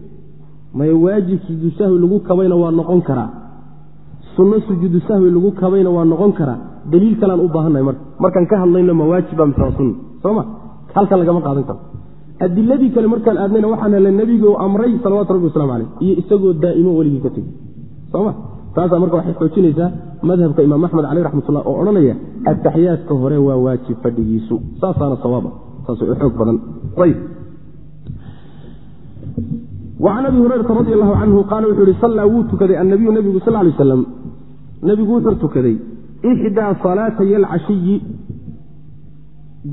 [SPEAKER 1] Maya waajib sujuudu lagu kabayna waa noqon karaa. Sunno sujuudu lagu kabayna waa noqon karaa. Daliil kalaan u baahannahay marka. Markaan ka hadlayno ma waajiba mise waa sunna sooma halkan lagama qaadan karo. Adiladii kale markaan aadnayna waxaan helay nebigoo amray salawatu rabbi waslamu caleyh iyo isagoo daa'imo weligii ka tegey soma taasaa marka waxay xoojinaysaa madhabka imaam axmed caleyh raxmatullah oo odhanaya ataxiyaadka hore waa waajib fadhigiisu. Saasaana sawaaba saas xoog badan. Wacan abi hurayrata radi allahu canhu qaala wuxuu ihi sallaa wuu tukaday annabiyu nebigu sal lay aslam nebigu wuxuu tukaday ixdaa salaatay alcashiyi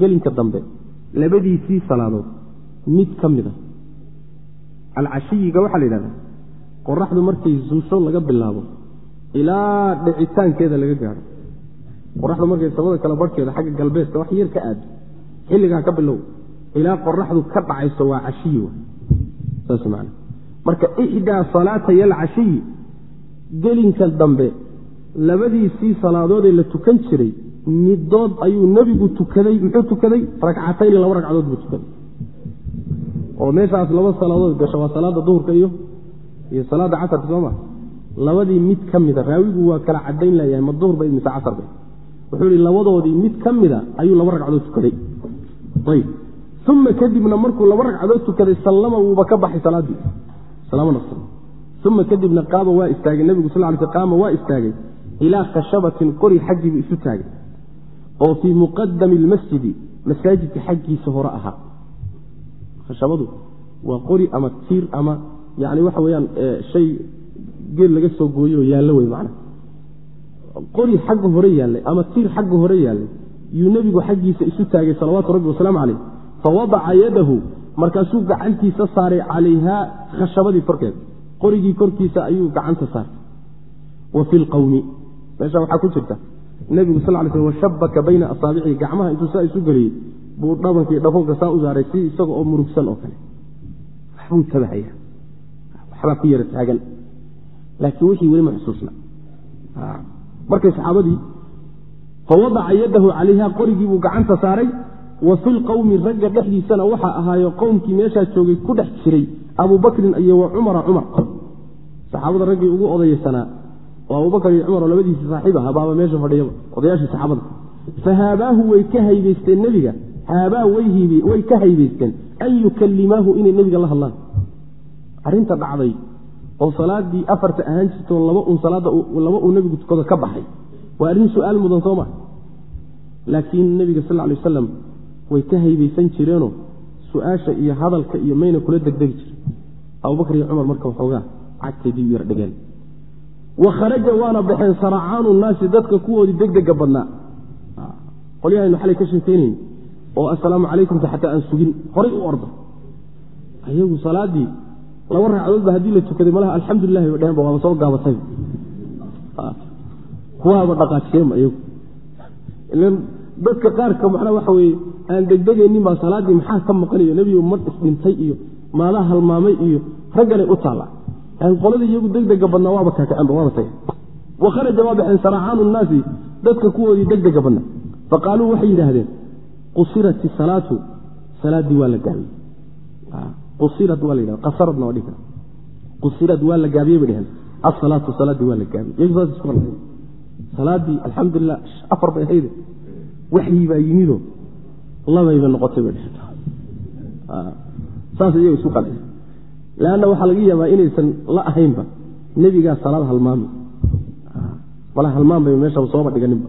[SPEAKER 1] gelinka dambe labadiisii salaadood mid ka mid a alcashiyiga waxaa la yidhahdaa qoraxdu markay zuusho laga bilaabo ilaa dhicitaankeeda laga gaadho qoraxdu markay samada kala barhkeeda xagga galbeedka wax yar ka aado xilligaa ka bilow ilaa qoraxdu ka dhacayso waa cashiyi marka ixdaa salaatay alcashiyi gelinka dambe labadiisii salaadoodee la tukan jiray midood ayuu nebigu tukaday muxuu tukaday? Ragcatayni laba ragcadood buu tukaday. Oo meeshaas laba salaadood gasho waa salaada duhurka iyo iyo salaada casarka sooma labadii mid ka mida raawigu waa kala cadayn layahay ma duhur bay mise casar bay. Wuxuu ihi labadoodii mid ka mida ayuu laba ragcadood tukaday ayb uma kadibna markuu laba ragcadood tukaday sallama wuuba ka baxay salaadii. Uma kadibna qaama waa istaagay nebigu sal l qaama waa istaagay ilaa khashabatin qori xaggiibuu isu taagay oo fii muqadami lmasjidi masaajidka xaggiisa hore ahaa. Khashabadu waa qori ama tiir ama yani waxa weyaan shay geel laga soo gooyo oo yaallo wey man qori xagga hore yaallay ama tiir xagga hore yaallay. Yuu nebigu xaggiisa isu taagay salawaatu rabbi wasalaamu caleyh fawadaca yadahu markaasuu gacantiisa saaray calayhaa khashabadii korkeeda qorigii korkiisa ayuu gacanta saartay. Wa fi lqawmi meesha waxaa ku jirta nebigu sal lay sl washabaka bayna asaabicihi gacmaha intuu saa isu geliyey buu dhabankii dhafoonka saa u saaray si isaga oo murugsan oo kale. Waxbuu tabahaya waxbaa ku yara taagan laakiin wixii weli ma xusuusna. Markay saxaabadii fawadaca yadahu calayha qorigii buu gacanta saaray wa fi lqowmi ragga dhexdiisana waxaa ahaayo qowmkii meeshaa joogay ku dhex jiray abubakrin iyo wa cumara cumar. Saxaabada raggii ugu odaysanaa oo abubakar iyo cumar oo labadiisii saaxiib aha baaba meesha fadhiyaba odayaashii saxaabada. Fahaabaahu way ka haybaysteen nebiga haabaa way ka haybaysteen an yukallimaahu inay nebiga la hadlaan. Arrinta dhacday oo salaadii afarta ahaan jirtoo laba uu nebigu tukado ka baxay. Waa arrin su'aal mudan soo maa laakiin nebiga sal ly wasalam way ka haybaysan jireenoo su'aasha iyo hadalka iyo mayna kula degdegi jiren abubakar iyo cumar marka waxoogaa cagteedii u yar dhigeen wa kharaja waana baxeen saracaanu naasi dadka kuwoodii degdega badnaa. Qolyahaynu xalay ka sheekeynayn. Oo assalaamu calaykumta xataa aan sugin horay u orda ayagu salaadii laba ragcadoodba haddii la tukaday malaha alxamdulilahi ba dheheenba waaba soo gaabatay. Kuwaaba dhaqaajiyeenba iyagu. Ilan dadka qaarka macnaa waxa weeye aan degdegaynin baa salaaddii maxaa ka maqanayo? Nebigu mar isdhintay iyo maadaa halmaamay iyo ragganay u taalla laakiin qoladii iyagu degdega badnaa waaba kaakaceenba waaba taga wa kharaja waa baxeen saracaanu nnaasi dadka kuwoodii degdega badnaa. Faqaaluu waxay yidhaahdeen qusirat isalaatu salaaddii waa la gaabiyey qusirat waa la yidhahda qasaradna waa dhihi kara qusirad waa la gaabiyey bay dheheen asalaatu salaaddii waa la gaabiyey. Iyagu saas isku qalay salaaddii alxamdulilah afar bay ahayde waxyii baa yimidoo labayba noqotay bay dheheen saas iyagu isku qalay leanna waxaa laga yaabaa inaysan la ahaynba nebigaa salaad halmaami. Mala halmaanbayba meeshaba sooba dhiganinba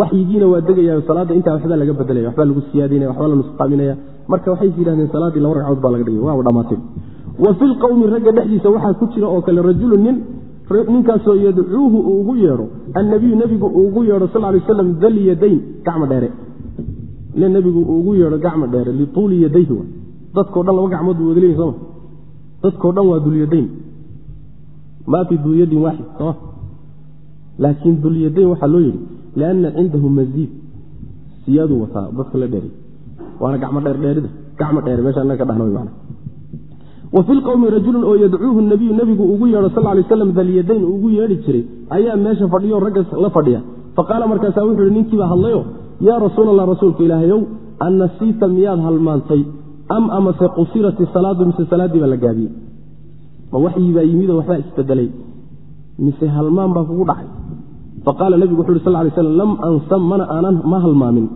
[SPEAKER 1] waxyigiina waa degaya salaadda intaa waxbaa laga bedelaya waxbaa lagu siyaadinaya waxbaa la nusqaaminaya. Marka waxay yidhahdeen salaaddii laba ragcadood baa laga dhigay waaba dhamaatay wa fi lqowmi ragga dhexdiisa waxaa ku jira oo kale rajulu nin ninkaasoo yadcuuhu uu ugu yeedho annabiyu nebigu uu ugu yeedho sal lay aslam dal yadayn gacma dheere. Nin nebigu uu ugu yeedho gacma dheere lituuli yadayhi dadkao dhan laba gacmood buu wadaleyi sooma dadkao dhan waa dulyadayn maa fi dulyadin waaxid sooma laakiin dulyadayn waxaa loo yidhi lianna cindahu maziid siyaaduu wataa dadka la dheeray waana gacmo dheerdheerida gacmo dheere meesha annaga ka dhahna man wa fi lqowmi rajulun oo yadcuuhu nabiyu nebigu ugu yeedho sal lay slam dalyadayn ugu yeedhi jiray ayaa meesha fadhiyo ragga la fadhiya faqaala markaasaa wuxu uhi ninkiibaa hadlayo yaa rasuul allah rasuulka ilaahayow annasiita miyaad halmaantay am amase qusirat isalaadu mise salaaddii baa la gaabiyey ma waxyii baa yimidoo waxbaa isbedelay mise halmaan baa kugu dhacay faqaala nebigu wuxu uhi sal lay slam lam ansam mana aanan ma halmaamin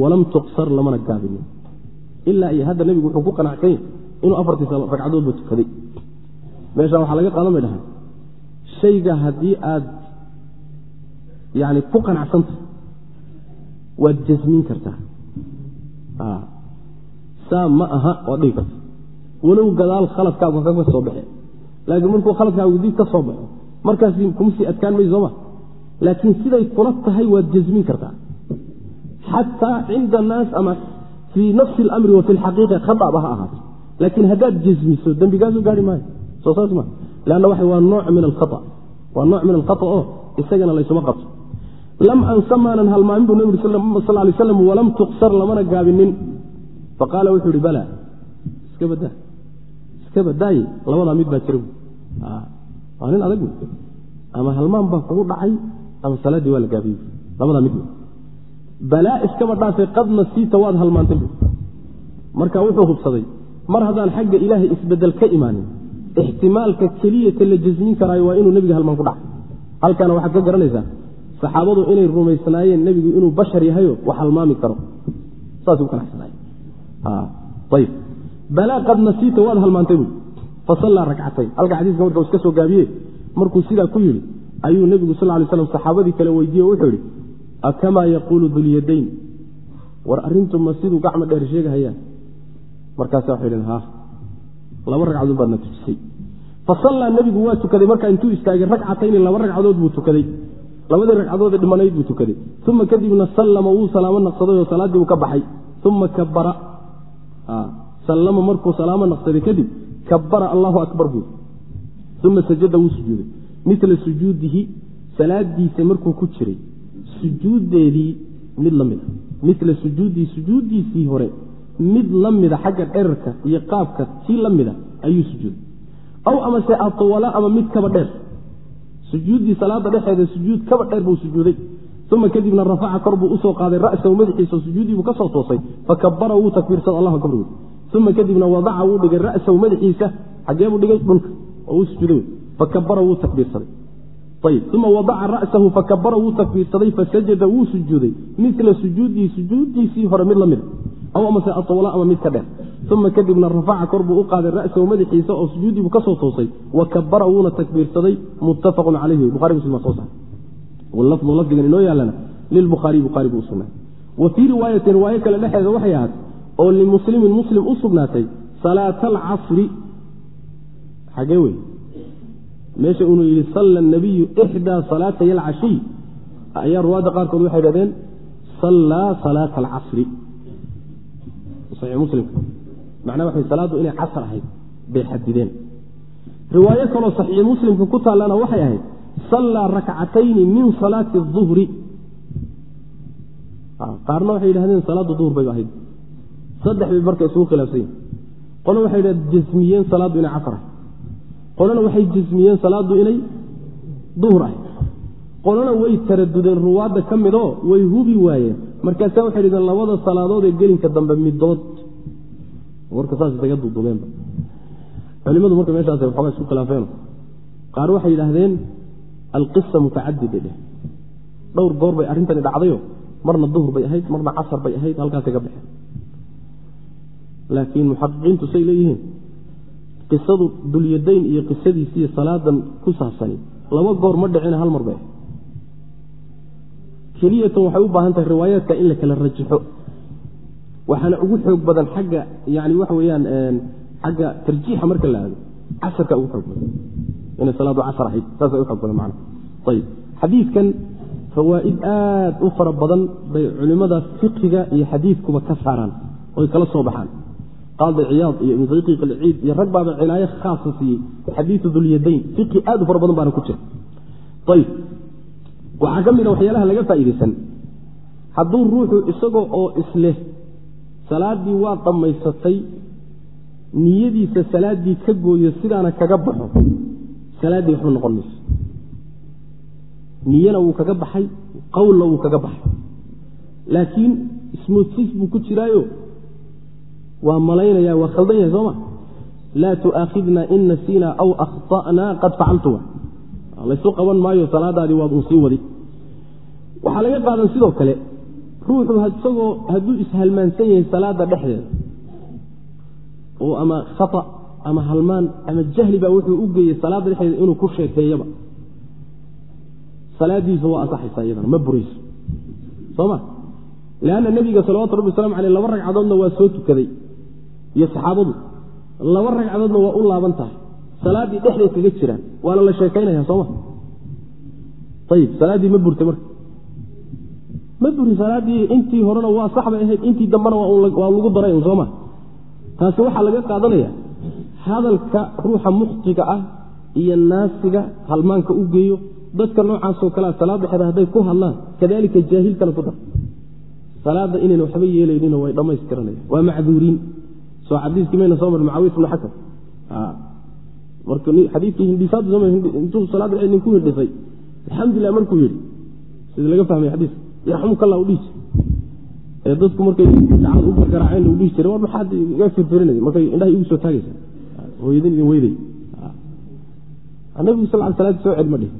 [SPEAKER 1] walam tuqsar lamana gaabinin ilaa iyo hadda nebigu wuxuu ku qanacsany inuu afartii ragcadoodba tukaday. Meeshaan waxaa laga qaadan bay dhahay shayga haddii aad yani ku qanacsanta waad jasmin kartaa. Saa ma aha waad dhigi karta. Walow gadaal khaladkaagu kaga soo baxe laakiin markuu khaladkaagu dib ka soo baxo markaas kuma sii adkaan may sooma laakiin siday kula tahay waad jasmin kartaa. Xataa cinda annaas ama fii nafsi اlamri wa fi lxaqiiqa khadaba ha ahaato. Laakiin haddaad jasmiso dembigaasu gaari maayo. Soo saas ma. Lanna waxa waa nooc min alkhaa waa nooc min alkhata oo isagana laysuma qabto. Lam ansa maanan halmaamin buu uri sal lay slam walam tuqsar lamana gaabinin. Faqaala wuxuu ihi bala iska badaa iska badaaye labadaa mid baa jira. Waa nin adag ama halmaan baa kugu dhacay ama salaaddii waa la gaabiyey. Labadaa mid. Balaa iskaba dhaafay qad nasiita waad halmaantay. Marka wuxuu hubsaday mar haddaan xagga ilaahay isbeddel ka imaanin ixtimaalka keliyata la jasmin karaayo waa inuu nebiga halmaan ku dhacay halkaana waxaad ka garanaysaa saxaabadu inay rumaysnaayeen nebigu inuu bashar yahayo wax halmaami karo. Balaa qad nasiita waad halmaantay buui fasallaa rakcatayn halka xadiiska marka iska soo gaabiye markuu sidaa ku yidhi ayuu nebigu sal lay slam saxaabadii kale weydiiye wuxuu yidhi akamaa yaquulu dulyadayn war arrintu ma siduu gacmo dheer sheegahayaan. Markaasa waxay dhn ha laba ragcadood baadna tujisay fasallaa nebigu waa tukaday markaa intuu istaagay ragcatayni laba ragcadood buu tukaday. Labadii ragcadoodee dhimanayd buu tukaday. Uma kadibna sallama wuu salaamo naqsaday oo salaaddii uu ka baxay. Uma kabara sallama markuu salaamo naqsaday kadib kabara allahu akbar buu. Uma sajada wuu sujuuday mila sujuudihi salaadiisa markuu ku jiray sujuuddeedii mid la mida mila sujuudihi sujuuddiisii hore mid la mida xagga dherarka iyo qaabka tii la mida ayuu sujuuday. Aw amase atwala ama mid kaba dheer. Sujuuddii salaada dhexeeda sujuud kaba dheer buu sujuuday. Uma kadibna rafaca kor buu u soo qaaday ra'sahu madaxiisa sujuudiibuu ka soo toosay fakabara wuu takbiirsaday allahu akbar uma kadibna wadaca wuu dhigay ra'sahu madaxiisa xagee buu dhigay dhulka oo uu sujuuday fakabara wuu takbiirsaday ayb uma wadaca ra'sahu fakabara wuu takbiirsaday fasajada wuu sujuuday mila sujuudihi sujuuddiisii hore mid la mida aw amase atwala ama mid ka dheer uma kadibna rafaca kor buu u qaaday ra'sahu madaxiisa oo sujuudiibuu ka soo toosay wa wuuna takbiirsaday muttafaqun calayhi buhari muslim soo saar lafdu lafdigan inoo yaalana lilbukhaariy bukhaari buu usugnaatay wa fii riwaayatin riwaayo kale dhexeeda waxay ahaatay oo limuslimin muslim u sugnaatay salaata alcasri xagee wey meesha inuu yidhi salla nabiyu ixdaa salaatay alcashiy. Ayaa ruwaadda qaarkood waxay dhahdeen sallaa salaata alcasri. Saxiix muslimka macnaa waxay salaaddu inay casr ahayd bay xadideen. Riwaayo kaloo saxiix muslimka ku taallana waxay ahayd sallaa rakcatayni min salaati duhri qaarna waxay yidhahdeen salaaddu duhur bay ahayd. Saddex bay marka isugu khilaafsan yihiin waxay yidhahd jasmiyeen salaaddu inay casr ahayd qolana waxay jasmiyeen salaaddu inay duhur ahayd. Qolana way taradudeen ruwaadda ka midoo way hubi waayeen. Markaasaa waxay yidhahdeen labada salaadood ee gelinka dambe midood. Warka saas isaga dudubeenba culimadu marka meeshaas waxoogaa isku khilaafeen. Qaar waxay yidhaahdeen alqisa mutacadida dheh dhowr goor bay arrintani dhacdayo marna duhur bay ahayd marna casar bay ahayd halkaasay ka baxeen laakiin muxaqiqiintu say leeyihiin qisadu dulyadayn iyo qisadiisiiyo salaadan ku saabsani. Laba goor ma dhicina hal mar bay. Keliyatan waxay u baahan tahay riwaayaadka in la kala rajaxo. Waxaana ugu xoog badan xagga yani waxa weyaan xagga tarjiixa marka la aado casarka ugu xoog badan. Inay salaadu casar ahayd saasay u xoog badan macna. Ayib xadiidkan fawaa'id aad u fara badan bay culimmada fiqiga iyo xadiidkuba ka saaraan oy kala soo baxaan qaadi ciyaad iyo ibnu daqiiq alciid iyo rag baaba cinaayo khaasa siiyey. Xadiidu dulyadayn fiqi aad u fara badan baana ku jira ayib waxaa ka mid a waxyaalaha laga faa'iidaysan. Hadduu ruuxu isagoo oo isleh salaaddii waa dhammaysatay niyadiisa salaaddii ka gooyo sidaana kaga baxo salaaddii waxba noqon mayso. Niyana wuu kaga baxay qowlna wuu kaga baxay. Laakiin ismoodsiis buu ku jiraayo waa malaynaya waa khaldan yahay sooma. Laa tu'aakhidna in nasiina aw akhta'naa qad facaltu laysu qaban maayo salaadaadii waad uun sii wadi. Waxaa laga qaadan sidoo kale ruuxu isagoo hadduu ishalmaansan yahay salaada dhexdeeda oo ama khata ama halmaan ama jahli baa wuxuu u geeyey salaadda dhexdeeda inuu ku sheekeeyaba. Salaadiisa waa asaxaysaa iyadana ma burayso soo ma leanna nebiga salawatu rabbi waslamu aleyh laba ragcadoodna waa soo tukaday iyo saxaabadu laba ragcadoodna waa u laaban tahay. Salaaddii dhexdeed kaga jiraan. Waana la sheekaynaya sooma ayib salaaddii ma burtay marka. Ma burin salaaddii intii horena waa sax bay ahayd intii dambena waa lagu daray sooma taasi waxaa laga qaadanaya hadalka ruuxa mukhtiga ah iyo naasiga halmaanka u geeyo. Dadka noocaasoo kalea salaad dhexeeda hadday ku hadlaan kadalika jaahilkana ku dar. Salaadda inayna waxba yeelaynino way dhammaystiranaya waa macduuriin soo xadiiskii mayna soo mar mucaawis bnu xasan xadiikii hindhisaadintuu salaad ninku hindhisay alxamdulilah markuu yidhi. Sida laga fahmay xadiiska yarxamuka allah u ee dadku markay gacad u gargaraaceen u dhihi jire war maxaad iga firfirinay markay indhaha igu soo taagaysa. Hooyadin idin weyday. Nabigu sal salaad soo cel ma dhihin.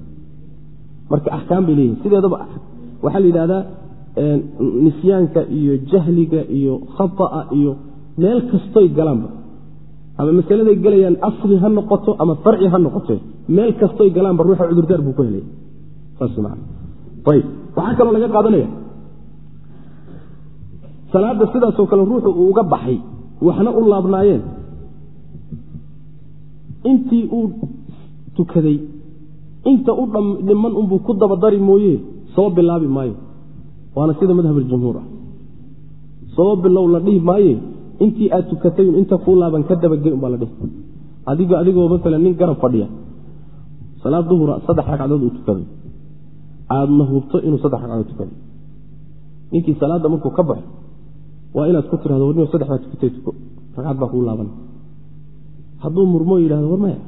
[SPEAKER 1] Marka axkaam bay leeyihiin sideedaba waxaa la yidhahdaa nisyaanka iyo jahliga iyo khata'a iyo meel kastoy galaanba ama masaladay gelayaan asli ha noqoto ama farci ha noqote meel kastoy galaanba ruuxa cudurdaar buu ku helaya waxaa kaloo laga qaadanaya. Salaadda sidaasoo kale ruuxu uu uga baxay waxna u laabnaayeen. Intii uu tukaday inta u dhiman unbuu ku dabadari mooye soo bilaabi maayo. Waana sida madhab aljumhuur ah. Soo bilow la dhihi maaye intii aad tukatay inta kuu laaban ka dabagey umbaa la dhihi. Adigo adigoo maalan nin garab fadhiya salaad duhura saddex ragcadood uu tukaday. Aadna hubto inuu saddex ragcadood tukaday. Ninkii salaadda markuu ka baxo waa inaad ku tirahdo warnimo saddex baa tukatay tuko ragcad baa kuu laaban. Hadduu murmo yidhahdo war maya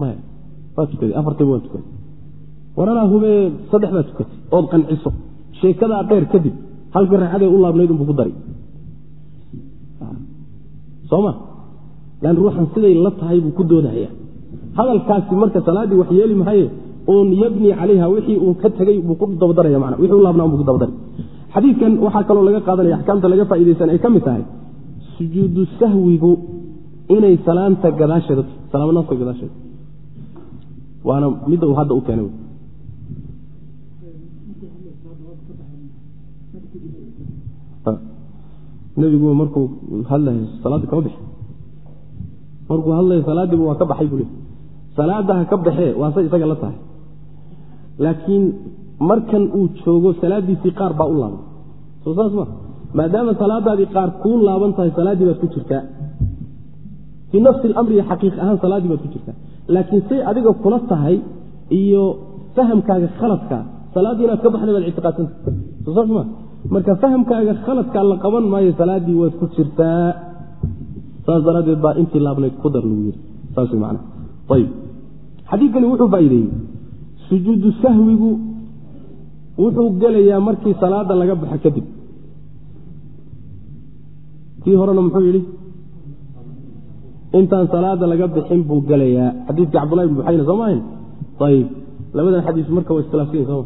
[SPEAKER 1] maya waa tukaday afartayba waan tukaday. War anaa hubee saddex baa tukatay ood qanciso. Sheekadaa dheer kadib halkii ragcadee u laabnayd unbuu ku daray soma lan ruuxan siday la tahay buu ku doodahaya hadalkaasi marka salaaddii wax yeeli mahaye oon yabni calayha wixii uu ka tegey buu ku dabadaraya mana wixii u laabnaa buu ku dabadaray xadiidkan waxaa kaloo laga qaadanaya axkaamta laga faa'idaysan ay ka mid tahay sujuudu sahwigu inay salaanta gadaasheeda salaamanaadka gadaasheeda waana midda uu hadda u keenay nebigu markuu hadlayo salaadda kama bixi markuu hadlayo salaaddiiba waa ka baxay buu le salaadda ha ka baxee waase isaga la tahay. Laakiin markan uu joogo salaaddiisii qaar baa u laaban. Soo saas ma. Maadaama salaadaadii qaar kuu laaban tahay salaaddii baad ku jirtaa. Fii nafsi alamri xaqiiq ahaan salaaddii baad ku jirtaa. Laakiin say adiga kula tahay iyo fahamkaaga khaladka salaaddii inaad ka baxday baad ictiqaadsanta soo saas ma marka fahamkaaga khaladkaa la qaban maayo salaaddii waad ku jirtaa saas daraaddeed baa intii laabnayd ku dar lagu yidhi saas man ayib xadiidkani wuxuu faa'iideeyey. Sujuudu sahwigu wuxuu gelayaa markii salaada laga baxo kadib. Kii horena muxuu yidhi? Intaan salaada laga bixin buu gelayaa. Xadiidkii cabdullahi bn buxayna soo maahayn? Ayib labadan xadiis marka waa iskhilaafsanyin sooma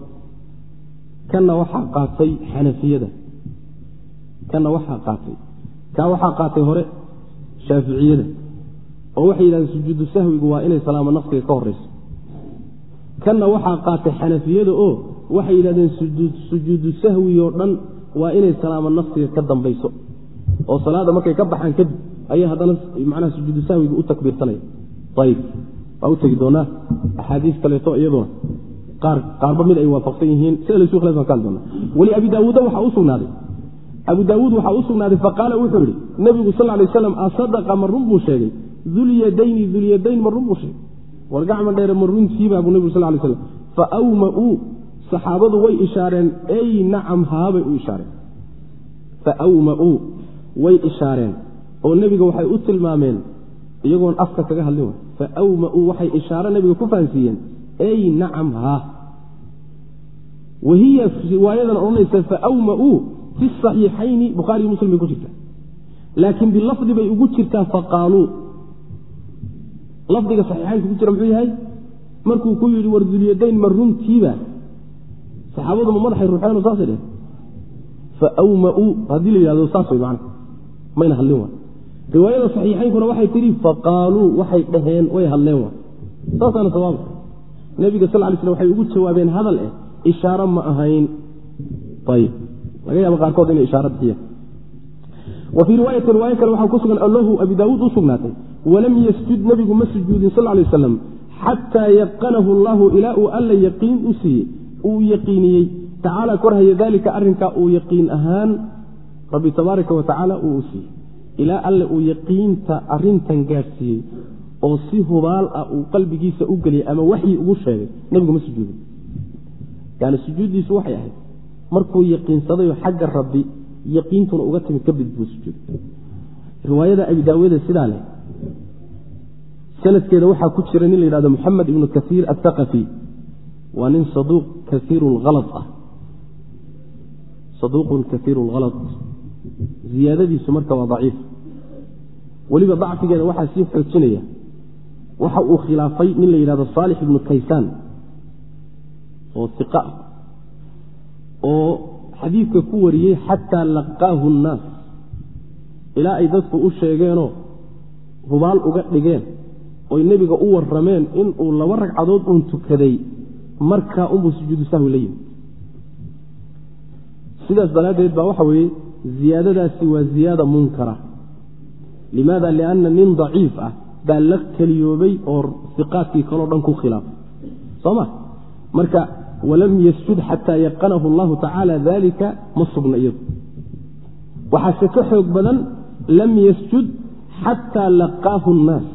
[SPEAKER 1] kanna waxaa qaatay xanafiyada. Kanna waxaa qaatay. Kaa waxaa qaatay hore shaaficiyada. Oo waxay yidhahdeen sujuudu sahwigu waa inay salaamo nafsiga ka horeyso. Kanna waxaa qaatay xanafiyada oo waxay yidhahdeen sujuudu sahwi oo dhan waa inay salaamo nafsiga ka dambayso. Oo salaada markay ka baxaan kadib ayay haddana macnaha sujuudu sahwiga u takbiirsanaya. Ayib waa u tegi doonaa axaadiis kaleeto iyaduna qaarba mid ay waafaqsan yihiin sida lasu hadli doona. Weli abi daawuuda waxaa u sugnaaday. Abu daawuud waxaa u sugnaaday faqaala wuxuu yidhi nebigu sal lay aslam asadaqa ma run buu sheegay? Dulyadayni dulyadayn ma run buu sheegay? War gacma dheere ma runtiibaa buu nebigu sal lay slam fa awmauu saxaabadu way ishaareen ey nacam haabay u ishaareen. Fa awmauu way ishaareen. Oo nebiga waxay u tilmaameen iyagoon afka kaga hadlin wa fa awmauu waxay ishaaro nebiga ku fahansiiyeen ey nacam haa wahiya riwaayadan odhanaysa faawmauu fi saxiixayni bukhaariyo muslim bay ku jirtaa laakiin bilafdi bay ugu jirtaa faqaaluu lafdiga saxiixaynka ku jira muxuu yahay? Markuu ku yidhi war dulyadayn ma runtiiba. Saxaabadu ma madaxay ruuxeeno saasay dheh faawmauu haddii la yidhahdo saas way macana mayna hadlin waa. Riwaayada saxiixaynkuna waxay tidhi faqaaluu waxay dhaheen way hadleen waa. Saasaana sawaaba nebiga sal lay slam waxay ugu jawaabeen hadal eh ishaaro ma ahayn. Ayib. Laga yaaba qaarkood inay ishaaro bixiyaan wa fii riwaayati riwaayo kale waxaa ku sugan lahu abi daawuud u sugnaatay walam yasjud nebigu ma sujuudin sal lay wasalam xataa yaqanahu allahu ilaa uu alla yaqiin u siiyey. Uu yaqiiniyey. Tacaala korhaya daalika arrinkaa uu yaqiin ahaan rabbi tabaaraka wa tacaala uu u siiyey. Ilaa alle uu yaqiinta arintan gaadhsiiyey oo si hubaal ah uu qalbigiisa u geliyey ama waxyi ugu sheegay nebigu ma sujuudin. Yani sujuuddiisu waxay ahayd markuu yaqiinsadayo xagga rabbi yaqiintuna uga timid kadib buu sujuuday. Riwaayada abi daawuude sidaa leh sanadkeeda waxaa ku jira nin la yidhahdo moxamed ibnu kaiir athaqafi waa nin saduuq kaiiru lhala ah. Saduuqun kaiiru lhala ziyaadadiisu marka waa daciif. Weliba dacfigeeda waxaa sii xoojinaya waxa uu khilaafay nin la yidhahdo saalix ibnu kaysaan oo iqa ah oo xadiidka ku wariyey xataa laqaahu nnaas ilaa ay dadku u sheegeenoo hubaal uga dhigeen oy nebiga u warrameen inuu laba ragcadood uun tukaday markaa unbuu sujuudu sahwi la yimid. Sidaas daraaddeed baa waxa weeye ziyaadadaasi waa ziyaada munkara. Limaada? Lianna nin daciif ah baa la keliyoobay oo iqaadkii kaleo dhan ku khilaafay soo ma? Marka walam yasjud xataa yaqanahu allahu tacaala dalika ma sugna iyadu. Waxaase ka xoog badan lam yasjud xataa laqaahu nnaas.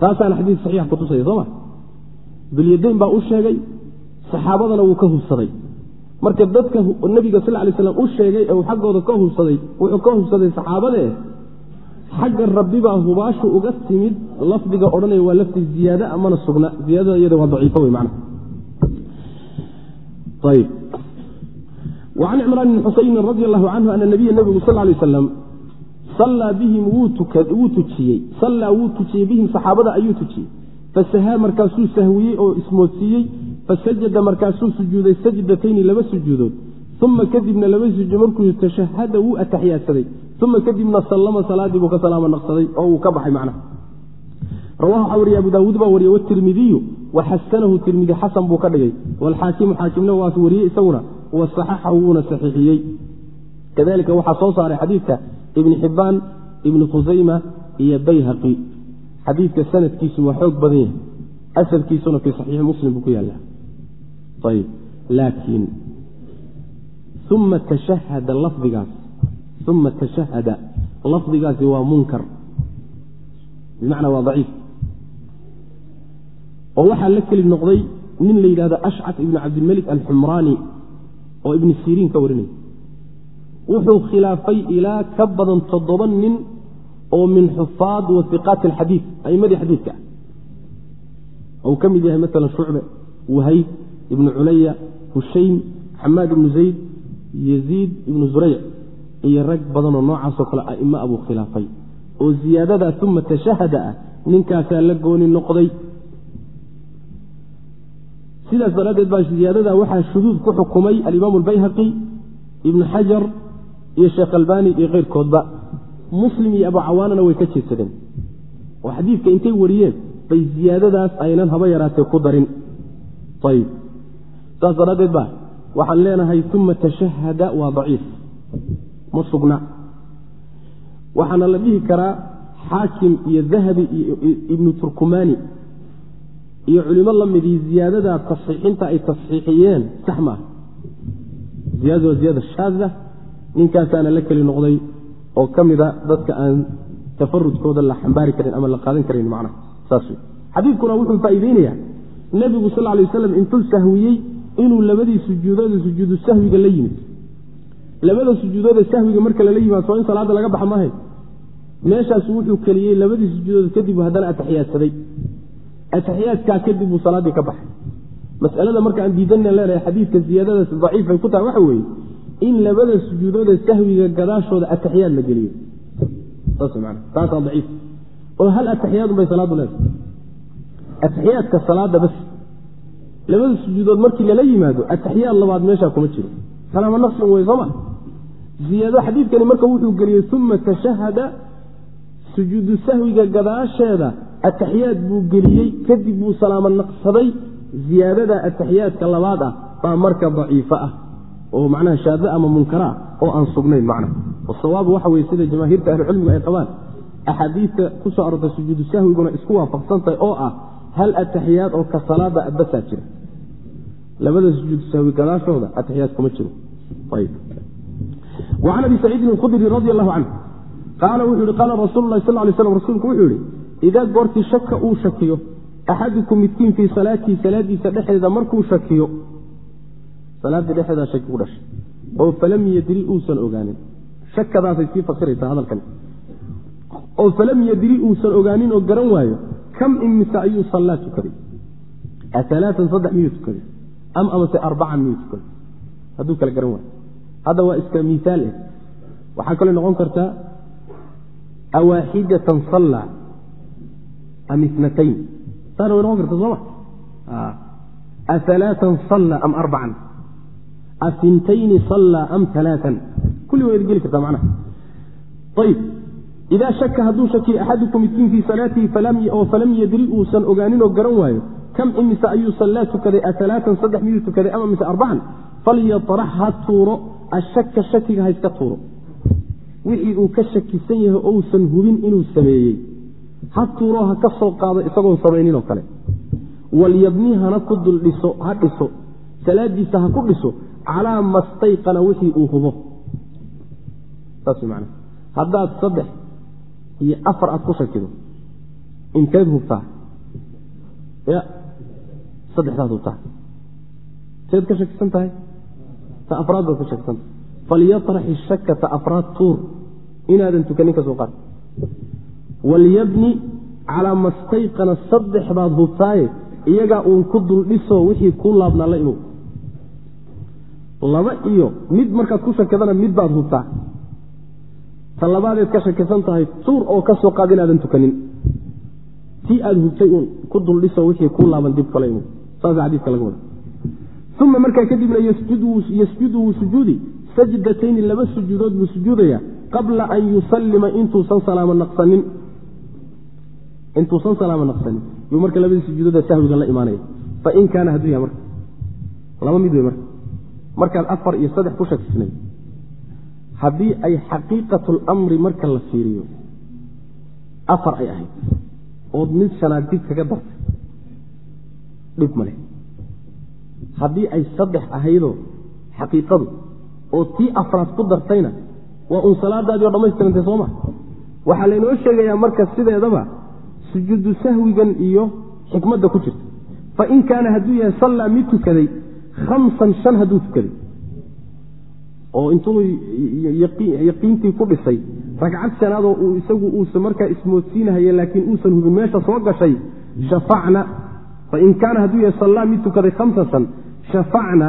[SPEAKER 1] Taasaana xadiis saxiix kutusaya soo ma? Dulyadayn baa u sheegay saxaabadana wuu ka hubsaday. Marka dadka nabiga sal lay slam u sheegay ee uu xaggooda ka hubsaday wuxuu ka hubsaday saxaabadee xagga rabbibaa hubaashu uga timid lafdiga odhanaya waa lafdi ziyaada amana sugna. Ziyaadada iyada waa ayb wacan cimraan bni xusaynin radi allahu canhu ana nabiya nabigu sal lay aslam sallaa bihim wuu tujiyey. Sallaa wuu tujiyey bihim saxaabada ayuu tujiyey. Fasahaa markaasuu sahwiyey oo ismoodsiiyey. Fasajada markaasuu sujuuday sajdatayni laba sujuudood. Uma kadibna laba sujuud markuu tashahada wuu ataxiyaadsaday uma kadibna sallama salaadii buu ka salaama naqsaday oo uu ka baxay macnaha rawahu waxaa wariye abu daawuud baa wariye watirmidiyu waxasanahu tirmidi xasan buu ka dhigay waalxaakimu xaakimna waas wariyey isaguna wasaxaxahu wuuna saxiixiyey kadalika waxaa soo saaray xadiidka ibni xibbaan ibni khusayma iyo bayhaqi xadiidka sanadkiisu waa xoog badan yahay asalkiisuna fii saxiixi muslim buu ku yaalla ayb laakiin uma tashahada lafdigaas uma tashahada lafdigaasi waa munkar. Bimacnaa waa daciif. Oo waxaa la keli noqday nin la yidhahdo ashcat ibnu cabdilmelik alxumraani oo ibni siriin ka warinaya wuxuu khilaafay ilaa ka badan toddoba nin oo min xufaad wa iqaati alxadiid a'imadii xadiidka ah ka mid yahay maala shucbe wahayb ibnu culaya hushaym xamaad ibnu zayd yaziid ibnu zurayc iyo rag badanoo noocaasoo kale a'imo abuu khilaafay. Oo ziyaadadaa uma tashahada ah ninkaasaa la gooni noqday. Sidaas daraaddeed baa ziyaadada waxaa shuduud ku xukumay alimaam albayhaqi ibnu xajar iyo sheekh albani iyo keyrkoodba. Muslim iyo abu cawaanana way ka jeedsadeen oo xadiidka intay wariyeen bay ziyaadadaas aynan haba yaraatee ku darin. Ayib saas daraaddeed ba waxaan leenahay uma tashahada waa daciif ma sugna. Waxaana la dhihi karaa xaakim iyo dahabi iyo ibnu turkumani iyo culimo la midii ziyaadada tasxiixinta ay tasxiixiyeen. Sax maaha ziyadada waa ziyada shaada ninkaasaana la keli noqday oo ka mida dadka aan tafarudkooda la xambaari karin ama la qaadan karayn macnaha saas wey xadiidkuna wuxuu faa'iideynayaa nebigu sal lay waslam intuu sahwiyey inuu labadii sujuudoode sujuudu sahwiga la yimid labada sujuudoode sahwiga marka lala yimaad soo in salaada laga baxa maahay meeshaas wuxuu keliyey labadii sujuudood kadib haddana ataxiyaadsaday ataxiyaadkaa kadib buu salaaddii ka baxay. Masalada marka aan diidanna leenahay xadiidka ziyaadadaas daciifay ku tahay waxa weeye in labada sujuudoode sahwiga gadaashooda ataxiyaad la geliyo taasaa daciif. Oo hal ataxiyaad unbay salaadu leedahay. Ataxiyaadka salaada bas. Labada sujuudood markii lala yimaado ataxiyaad labaad meeshaa kuma jiro. Salaama naqsin wey sooma ziyaado xadiidkani marka wuxuu geliyey uma tashahada sujuudu sahwiga gadaasheeda ataxiyaad buu geliyey kadib buu salaamo naqsaday. Ziyaadada ataxiyaadka labaad ah baa marka daciifo ah oo macnaha shaada ama munkara oo aan sugnayn macna wasawaabu waxa weye sida jamaahiirta ahlucilmigu ay qabaan. Axaadiidta ku soo sujuudu sahwiguna isku waafaqsantahay oo ah hal ataxiyaad oo ka salaada basaa jira? Labada sujuudu sahwi gadaashooda ataxiyaad kuma jiro an abi saciidin khudri radi allahu canhu qaala wuxuu yihi qaala rasuulu lahi sal lay slam rasuulku wuxuu yihi idaa goortii shaka uu shakiyo axadukum midkiin fii salaatii salaadiisa dhexdeeda markuu shakiyo salaadii dhexeeda shaki ku dhashay oo falam yadri uusan ogaanin. Shakadaasay sii fasiraysaa hadalkan. Oo falam yadri uusan ogaanin oo garan waayo kam imise ayuu sallaa tukaday? Alaaan saddex miyuu tukaday? Am amase arbacan miyuu tukaday? Hadduu kala garan waayo hadda waa iska miaal eh. Waxaa kaloo noqon kartaa awaaxidatan sallaa am inatayn saana way noqon karta sooma aalaaan sallaa am arbacan afintayni sallaa am alaaan kulli waa geli kartaa macnaha. Ayib idaa shaka hadduu shakiyo axadukum midkiin fii salaatihi falam yadri uusan ogaaninoo garan waayo kam imise ayuu sallaa tukaday aalaaan saddex miyuu tukaday ama mise arbacan falyatrax ha tuuro ashaka shakiga ha iska tuuro. Wixii uu ka shakisan yahay ousan hubin inuu sameeyey. Ha tuuro ha ka soo qaado isagoon samayninoo kale. Walyabni hana ku dul dhiso ha dhiso. Salaadiisa ha ku dhiso. Calaa mastayqana wixii uu hubo. Saas man haddaad saddex iyo afar aad ku shakido inteed hubtaa? Ya saddexdaad hubtaa. Seed ka shakisan tahay ta afraad baad ka shakisan tahay falyatrax ishaka ta afraad tuur. Inaadan tukanin ka soo qaad. Walyabni calaa mastayqana saddex baad hubtaaye iyagaa uun ku duldhisoo wixii kuu laabnaa la imow laba iyo mid markaad ku shakadana mid baad hubtaa. Ta labaadeed ka shakisan tahay tuur oo ka soo qaad inaadan tukanin. Tii aad hubtay uun ku duldhisoo wixii kuu laaban dib kala imow saasa xadiiska laga wada uma markaa kadibna yasjudu sujuudi sajdatayni laba sujuudood buu sujuudaya qabla an yusallima intuusan salaamo naqsanin yuu marka labadii sujuudooda sahwiga la imaanaya fain kaana hadduu yahay marka laba mid wey marka markaad afar iyo saddex ku shakisnay haddii ay xaqiiqatu lamri marka la fiiriyo afar ay ahayd ood mid shanaad dib kaga dartay dhib ma leh haddii ay saddex ahaydoo xaqiiqadu oo tii afraad ku dartayna waa uun salaadaadii oo dhammaystirantay soo ma? Waxaa laynoo sheegayaa marka sideedaba sujuudu sahwigan iyo xikmadda ku jirta. Fain kaana hadduu yahay sallaa mid tukaday hamsan shan hadduu tukaday oo intuu yaqiintii ku dhisay ragcad shanaadoo uu isagu uusa markaa ismoodsiinahaye laakiin uusan hubin meesha soo gashay shafacna fain kaana hadduu yahay sallaa mid tukaday hamsan shan shafacna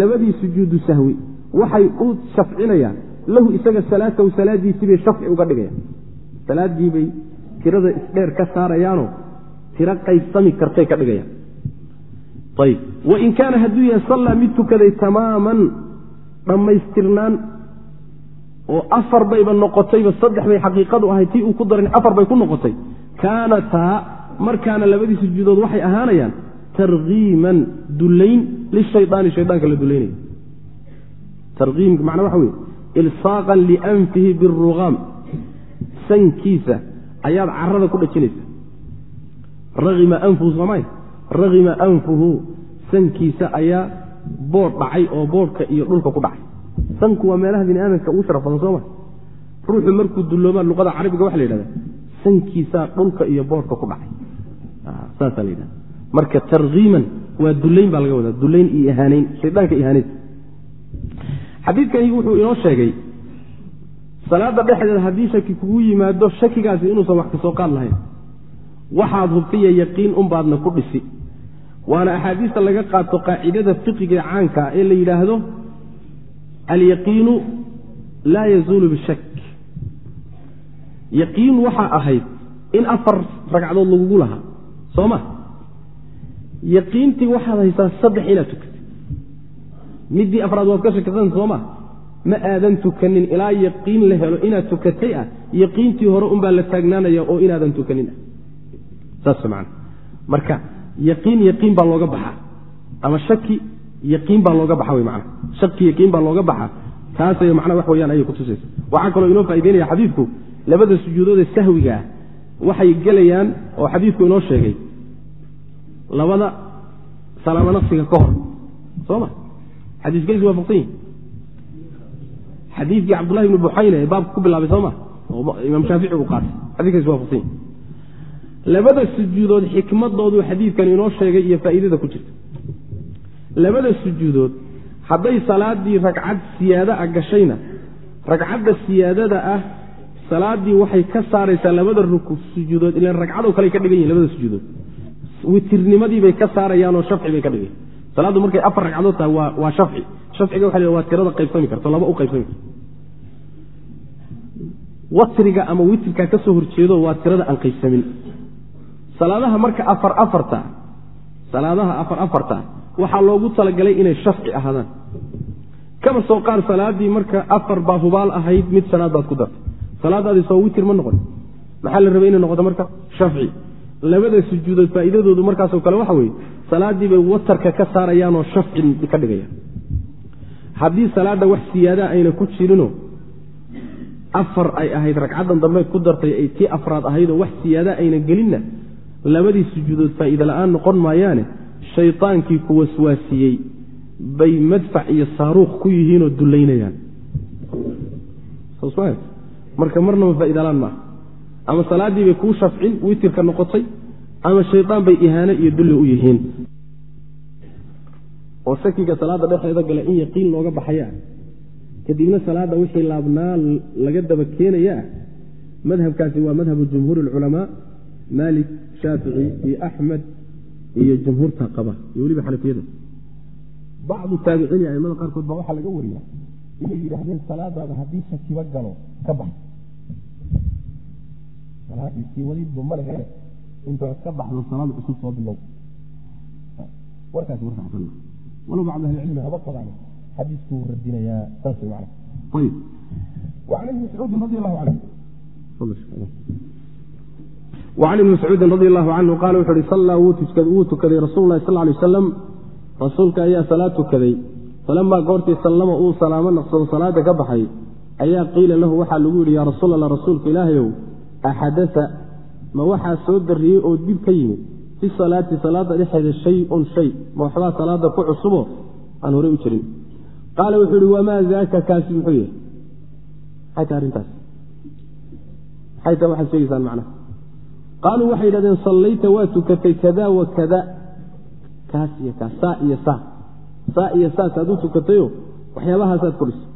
[SPEAKER 1] labadii sujuudu sahwi. Waxay u shafcinayaan. Lahu isaga salaatahu salaadiisii shafci uga dhigayaan. Salaadii bay tirada isdheer ka saarayaanoo tiro qaybsami kartay ka dhigayaan. Ayb wain kaana hadduu yahay sallaa mid tukaday tamaaman dhammaystirnaan oo afar bayba noqotayba saddex bay xaqiiqadu ahay tii uu ku daran afar bay ku noqotay. Kaanataa markaana labadii sujuudood waxay ahaanayaan tarkiiman dullayn lishayaani shaydaanka la dulaynaya tarkiimka macnaa waxa weye ilsaaqan lianfihi birugaam sankiisa ayaad carada ku dhajinaysa raima anfuhu soomay rakhima anfuhu sankiisa ayaa boodh dhacay oo boodhka iyo dhulka ku dhacay. Sanku waa meelaha bini aadamka ugu sharaf badan sooma ruuxu markuu dulloomaa luqada carabiga waxa la yidhahda sankiisaa dhulka iyo boodhka ku dhacay saasaa la yidhahda marka tarkiiman waa dullayn baa laga wadaa dullayn iyo ihaanayn shaydaanka ihaanays xadiidkani wuxuu inoo sheegay salaada dhexdeeda haddii shaki kugu yimaado shakigaasi inuusan wax ka soo qaad lahayn. Waxaad hubtiya yaqiin unbaadna ku dhisi. Waana axaadiista laga qaato qaacidada fiqiga caanka ee la yidhaahdo alyaqiinu laa yazuulu bishak. Yaqiin waxaa ahayd in afar ragcadood lagugu lahaa soo ma yaqiintii waxaad haysaa saddex inaad tukatay middii afraad waad ka shakisanta soo ma aadan tukanin ilaa yaqiin la helo inaad tukatay ah yaqiintii hore unbaa la taagnaanaya oo inaadan tukanin ah. Saas man marka yaqiin yaqiin baa looga baxaa. Ama shaki yaqiin baa looga baxa wy mana shaki yaqiin baa looga baxaa. Taasay macnaa wax weyaan ayay kutusaysa waxaa kaloo inoo faa'ideynaya xadiidku labada sujuudoodee sahwiga ah waxay gelayaan oo xadiidku inoo sheegay labada salaamo naqsiga ka hor soo ma xadiiskaysi waafaqsan yihi xadiidkii cabdullahi ibni buxayne ee baabka ku bilaabay soo ma oo imaam shaafici uu qaatay. Xadiiskaasi waafaqsan yihi labada sujuudood xikmadooduu xadiidkan inoo sheegay iyo faa'iidada ku jirta. Labada sujuudood hadday salaadii ragcad siyaada a gashayna ragcadda siyaadada ah salaadii waxay ka saaraysaa labada ruku sujuudood ilan ragcadoo kale ka dhigan yihiin labada sujuudood. Witirnimadiibay ka saarayaanoo shafci bay ka dhigayan salaaddu markay afar ragcadood tahay waa waa shafci. Shafciga waxa la waa tirada qaybsami karto laba u qaybsami karto watriga ama witirkaa ka horjeedo waa tirada aan qaybsamin. Salaadaha marka afar afarta salaadaha afar afarta waxaa loogu talagalay inay shafci ahaadaan. Kaba soo qaar salaadii marka afar baa hubaal ahayd mid shanaad baad ku dartay salaadaadii soo witir ma noqon. Maxaa la rabay inay noqoto marka? Shafci. Labada sujuudood faa'iidadoodu markaasoo kale waxa weeye salaadii bay watarka ka saarayaanoo shafci ka dhigayaan. Haddii salaadda wax siyaadaa ayna ku jirinoo afar ay ahayd ragcaddan dambeed ku dartay ay tii afraad ahaydoo wax siyaadaa ayna gelinna labadii sujuudood faa'iide la'aan noqon maayaane shaydaankii ku waswaasiyey bay madfac iyo saaruukh ku yihiinoo dullaynayaan marka marnaba faa'idalaan maaha. Ama salaaddii bay kuu shafcin witirka noqotay ama shaydaan bay ihaane iyo dulli u yihiin. Oo shakiga salaadda dhexeeda gala in yaqiin looga baxaya ah kadibna salaadda wixii laabnaa laga daba keenaya ah madhabkaasi waa madhabu jumhuuri alculamaa maalik shaafici iyo axmed iyo jumhuurta qaba iyo weliba xanafiyada bacdu taabiciin aimada qaarkood baa waxaa laga wariya inay yidhaahdeen salaadaada haddii shakiba galo ka bax salaadiisii waliidba ma lehe intaad ka baxdo salaad cusub soo bilow warkaasi warka xasan walow bacdu ahlicilmi haba qabaan xadiiskuu radinayaa saas man ayib وعن ابن مسعود رضي الله عنه وعن ابن مسعوudi رضي الله عنه qال wuxu uhi صلىa wuu tukaday rasuل الlahi sl ليه وsلم rasuulka ayaa salaad tukaday falamaa goortii sallama uu salaamo naqsado salaada ka baxay ayaa qiila lahu waxaa lagu yidhi yaa rasuul allah rasuulka ilaahayow axadasa ma waxaa soo darriyey oo dib ka yimid fi salaati salaada dhexeeda shay-un shay ma waxbaa salaada ku cusubo? Aan horey u jirin. Qaala wuxuu ihi wamaa daaka kaasi muxuu yahay. Maxay tahay arrintaas? Maxay tahay waxaad sheegaysaan macnaha? Qaaluu waxay yidhahdeen sallayta waa tukatay kada wa kada kaas iyo kaas saa iyo saa. Saa iyo saasaad u tukatayo waxyaabahaasaad kordhisay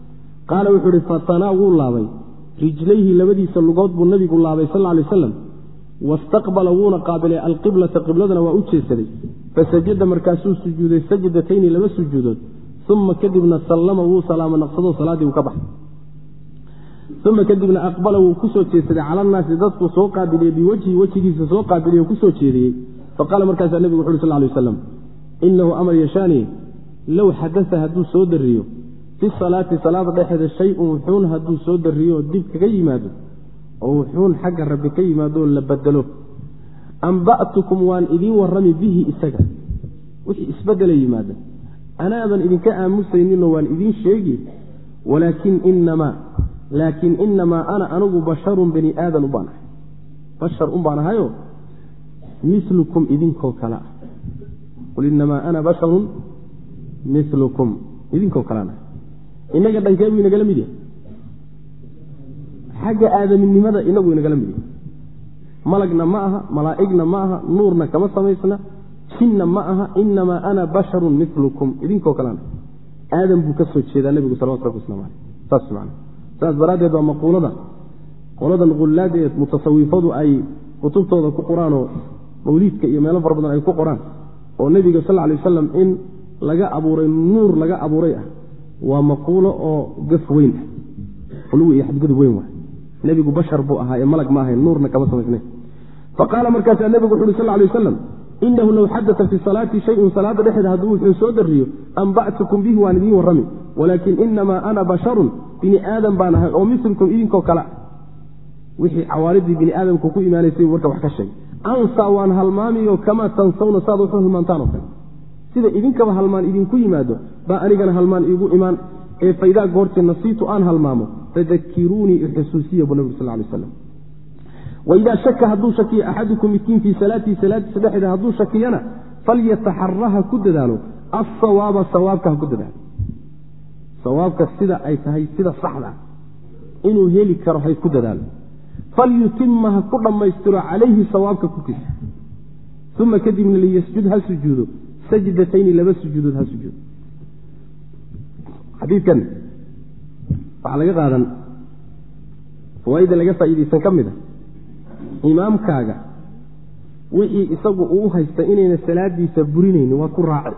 [SPEAKER 1] qaala wuxuu ihi fatanaa wuu laabay. Rijlayhi labadiisa lugood buu nabigu laabay sal alay aslam wastaqbala wuuna qaabilay alqiblata qibladana waa u jeesaday. Fasajada markaasuu sujuuday sajdatayni laba sujuudood. Uma kadibna sallama wuu salaamo naqsado salaaddii uu ka baxay. Uma kadibna aqbala wuu ku soo jeesaday. Cala annaasi dadkuu soo qaabiliyey biwajhi wejigiisa soo qaabiliye ku soo jeediyey. Faqaala markaasaa nebigu wuxu uhi sal lay aslam inahu amar yashaani low xadasa hadduu soo dariyo fi salaati salaada dhexeeda shay-un wuxuun hadduu soo dariyo dib kaga yimaado oo wuxuun xagga rabbi ka yimaadoo la bedelo amba'tukum waan idiin warrami bihi isaga. Wixii isbedela yimaada anaaban idinka aamusayninoo waan idiin sheegi. Walaakin inamaa laakiin inamaa ana anigu basharun bani aadan ubaan ahay. Bashar un baan ahayo milukum idinkoo kale ah. Qul inamaa ana basharun milukum idinkoo kalean ahay inaga dhankeebu inagala mid yahay. Xagga aadaminimada inagu inagala mid yahay. Malagna ma aha malaa'igna ma aha nuurna kama samaysna jinna ma aha inamaa ana basharun milukum idinkoo kalean ahay aadam buu ka soo jeedaa nebigu salawatu rabbi waslamu aleyh saas man saas daraaddeed waa maquulada. Qoladan qullaada ee mutasawifadu ay kutubtooda ku qoraanoo mawliidka iyo meelo fara badan ay ku qoraan oo nebiga sal lay wasalam in laga abuuray nuur laga abuuray ah waa maquulo oo gaf weyn. Uluwi iyo xadgudub weyn waay. Nebigu bashar buu ahaa ee malag ma ahayn nuurna kama samaysnayn. Faqaala markaasaa nebigu wuxu uhi sal lay wasalam inahu low xadata fi salaati shayun salaada dhexeeda hadduu wuxuu soo dariyo amba'tukum bihi waan idiin warrami. Walaakin inamaa ana basharun bini aadam baan ahay oo milkum idinkoo kale. Wixii cawaaridii bini aadamku ku imaanaysay warka wax ka sheegay. Ansaa waan halmaamiyo kamaa tansawna saad waxu halmaantaan oo kale sida idinkaba halmaan idinku yimaado baa anigana halmaan iigu imaan ee faydaa goorti nasiitu aan halmaamo fadakiruunii ixusuusiya buu nabig sal lay slam waidaa shaka hadduu shakiyo axadukum midkiin fii salaatii salaadiisa dhexeeda hadduu shakiyana falyataxaraha ku dadaalo asawaaba sawaabka ha ku dadaalo. Sawaabka sida ay tahay sida saxda inuu heli karo hay ku dadaalo. Falyutima ha ku dhammaystiro calayhi sawaabka korkiisa uma kadibna liyasjud ha sujuudo sajdatayni laba sujuudood ha sujuudo xadiidkan waxaa laga qaadan fawaaidda laga faa'iidaysan ka mid a imaamkaaga wixii isagu uu haysta inayna salaadiisa burinaynin waa ku raaci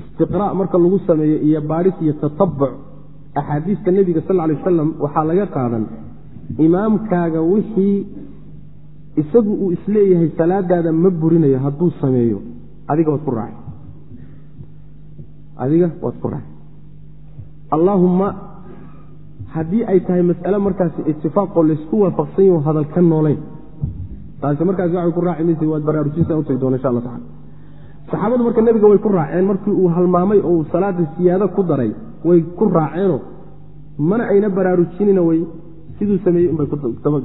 [SPEAKER 1] istiqraa marka lagu sameeyo iyo baadhis iyo tatabuc axaadiista nebiga sal lay wasalam waxaa laga qaadan imaamkaaga wixii isagu uu is leeyahay salaadaada ma burinayo hadduu sameeyo. Adiga waad ku raaci adiga waad ku raaci allaahumma haddii ay tahay mas'ale markaasi itifaaqoo laysku waafaqsan yaho hadal ka noolayn taasi markaasi waxay ku raaci maysa waad baraarujinsa utagi doona insha alla tacala saxaabadu marka nebiga way ku raaceen markii uu halmaamay oo uu salaada siyaado ku daray way ku raaceenoo mana ayna baraarujinina way siduu sameeyey inbay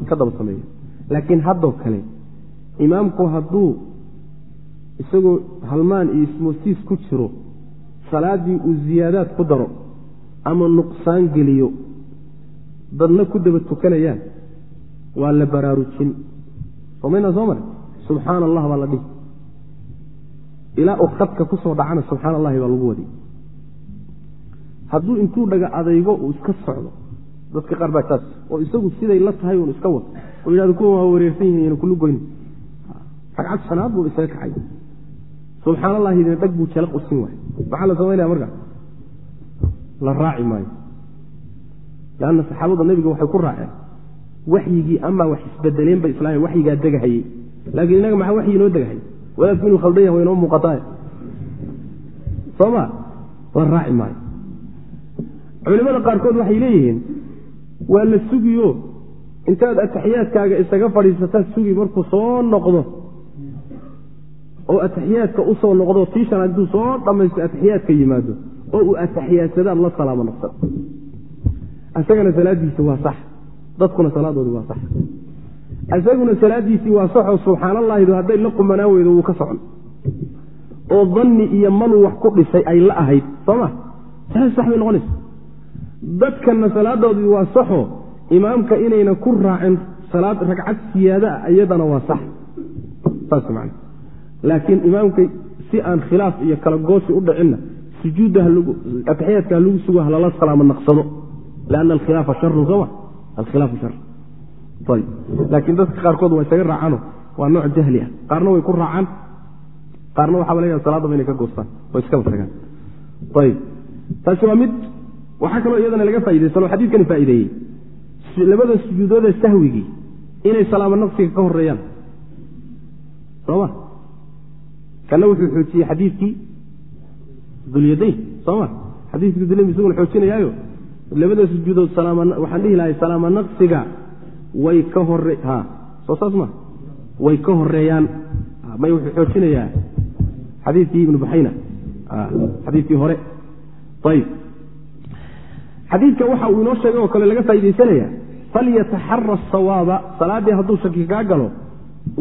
[SPEAKER 1] ka daba sameeyeen laakiin haddoo kale imaamku hadduu isagoo halmaan iyo ismoosiis ku jiro salaaddii uu ziyaadaad ku daro ama nuqsaan geliyo dadna ku daba tukanayaan waa la baraarujin. Somaynaa soo mare subxaana allah baa la dhihi. Ilaa uu khadka ku soo dhacana subxaana allahi baa lagu wadi. Hadduu intuu dhaga adaygo uu iska socdo dadka qaar baa saas oo isagu siday la tahay uun iska wado yidhahdo kuwa wareersan yihiin kulu goyn ragcad shanaad buu isaga kacay subxaan allahidina dhag buu jalaq u sin waay maxaa la samaynaya markaa la raaci maayo. Lanna saxaabada nebiga waxay ku raaceen waxyigii amaa wax isbedeleen ba islaam waxyigaa degahayey. Laakiin inaga maxaa waxyi inoo degahayy wadaadku inuu khaldan yahay wa inoo muuqataay. Soo ma? La raaci maayo. Culimada qaarkood waxay leeyihiin waa la sugiyo intaad ataxiyaadkaaga isaga fadhiisataad sugi markuu soo noqdo oo ataxiyaadka u soo noqdo tii shanaad intuu soo dhammaysto ataxiyaadka yimaado oo uu ataxiyaadsadaad la salaamo noqsada isagana salaadiisi waa sax. Dadkuna salaadoodi waa sax. Isaguna salaadiisii waa saxoo subxaan allahidu hadday la qumanaan weydo wuu ka socon. Oo danni iyo maluu wax ku dhisay ay la ahayd soo ma? Saas sax bay noqonaysa dadkanna salaadoodii waa saxo imaamka inayna ku raacin salaad ragcad siyaadaa iyadana waa sax. Saas man laakiin imaamka si aan khilaaf iyo kala goosi u dhicinna sujuudda ataxiyaadka halagu sugo halala salaamo naqsado. Lianna alkhilaafa sharun sooma alkhilaafu shar laakiin dadka qaarkood waa isaga raacano. Waa nooc jahli ah. Qaarna way ku raacaan. Qaarna waxaaba laga salaadaba inay ka goostaan. Oo iskaba tagaan ayb taasi waa mid waxaa kaloo iyadana laga faaidaysano xadiidkani faa'ideeyey labada sujuudoode sahwigii inay salaamo naqsiga ka horeeyaan sooma? Kana wuxuu xoojiyey xadiidkii dulyadayn sooma? Xadiidkii dulyadayn isaguna xoojinayaayo? Labada sujuudood waxaan dhihi lahay salaamo naqsiga way ka hore ha soo saas ma? Way ka horeeyaan may wuxuu xoojinayaa xadiidkii ibnu buxayna xadiidkii hore. Ayb xadiidka waxa uu inoo sheegay oo kale laga faa'idaysanaya falyataxara asawaaba salaaddii hadduu shaki kaa galo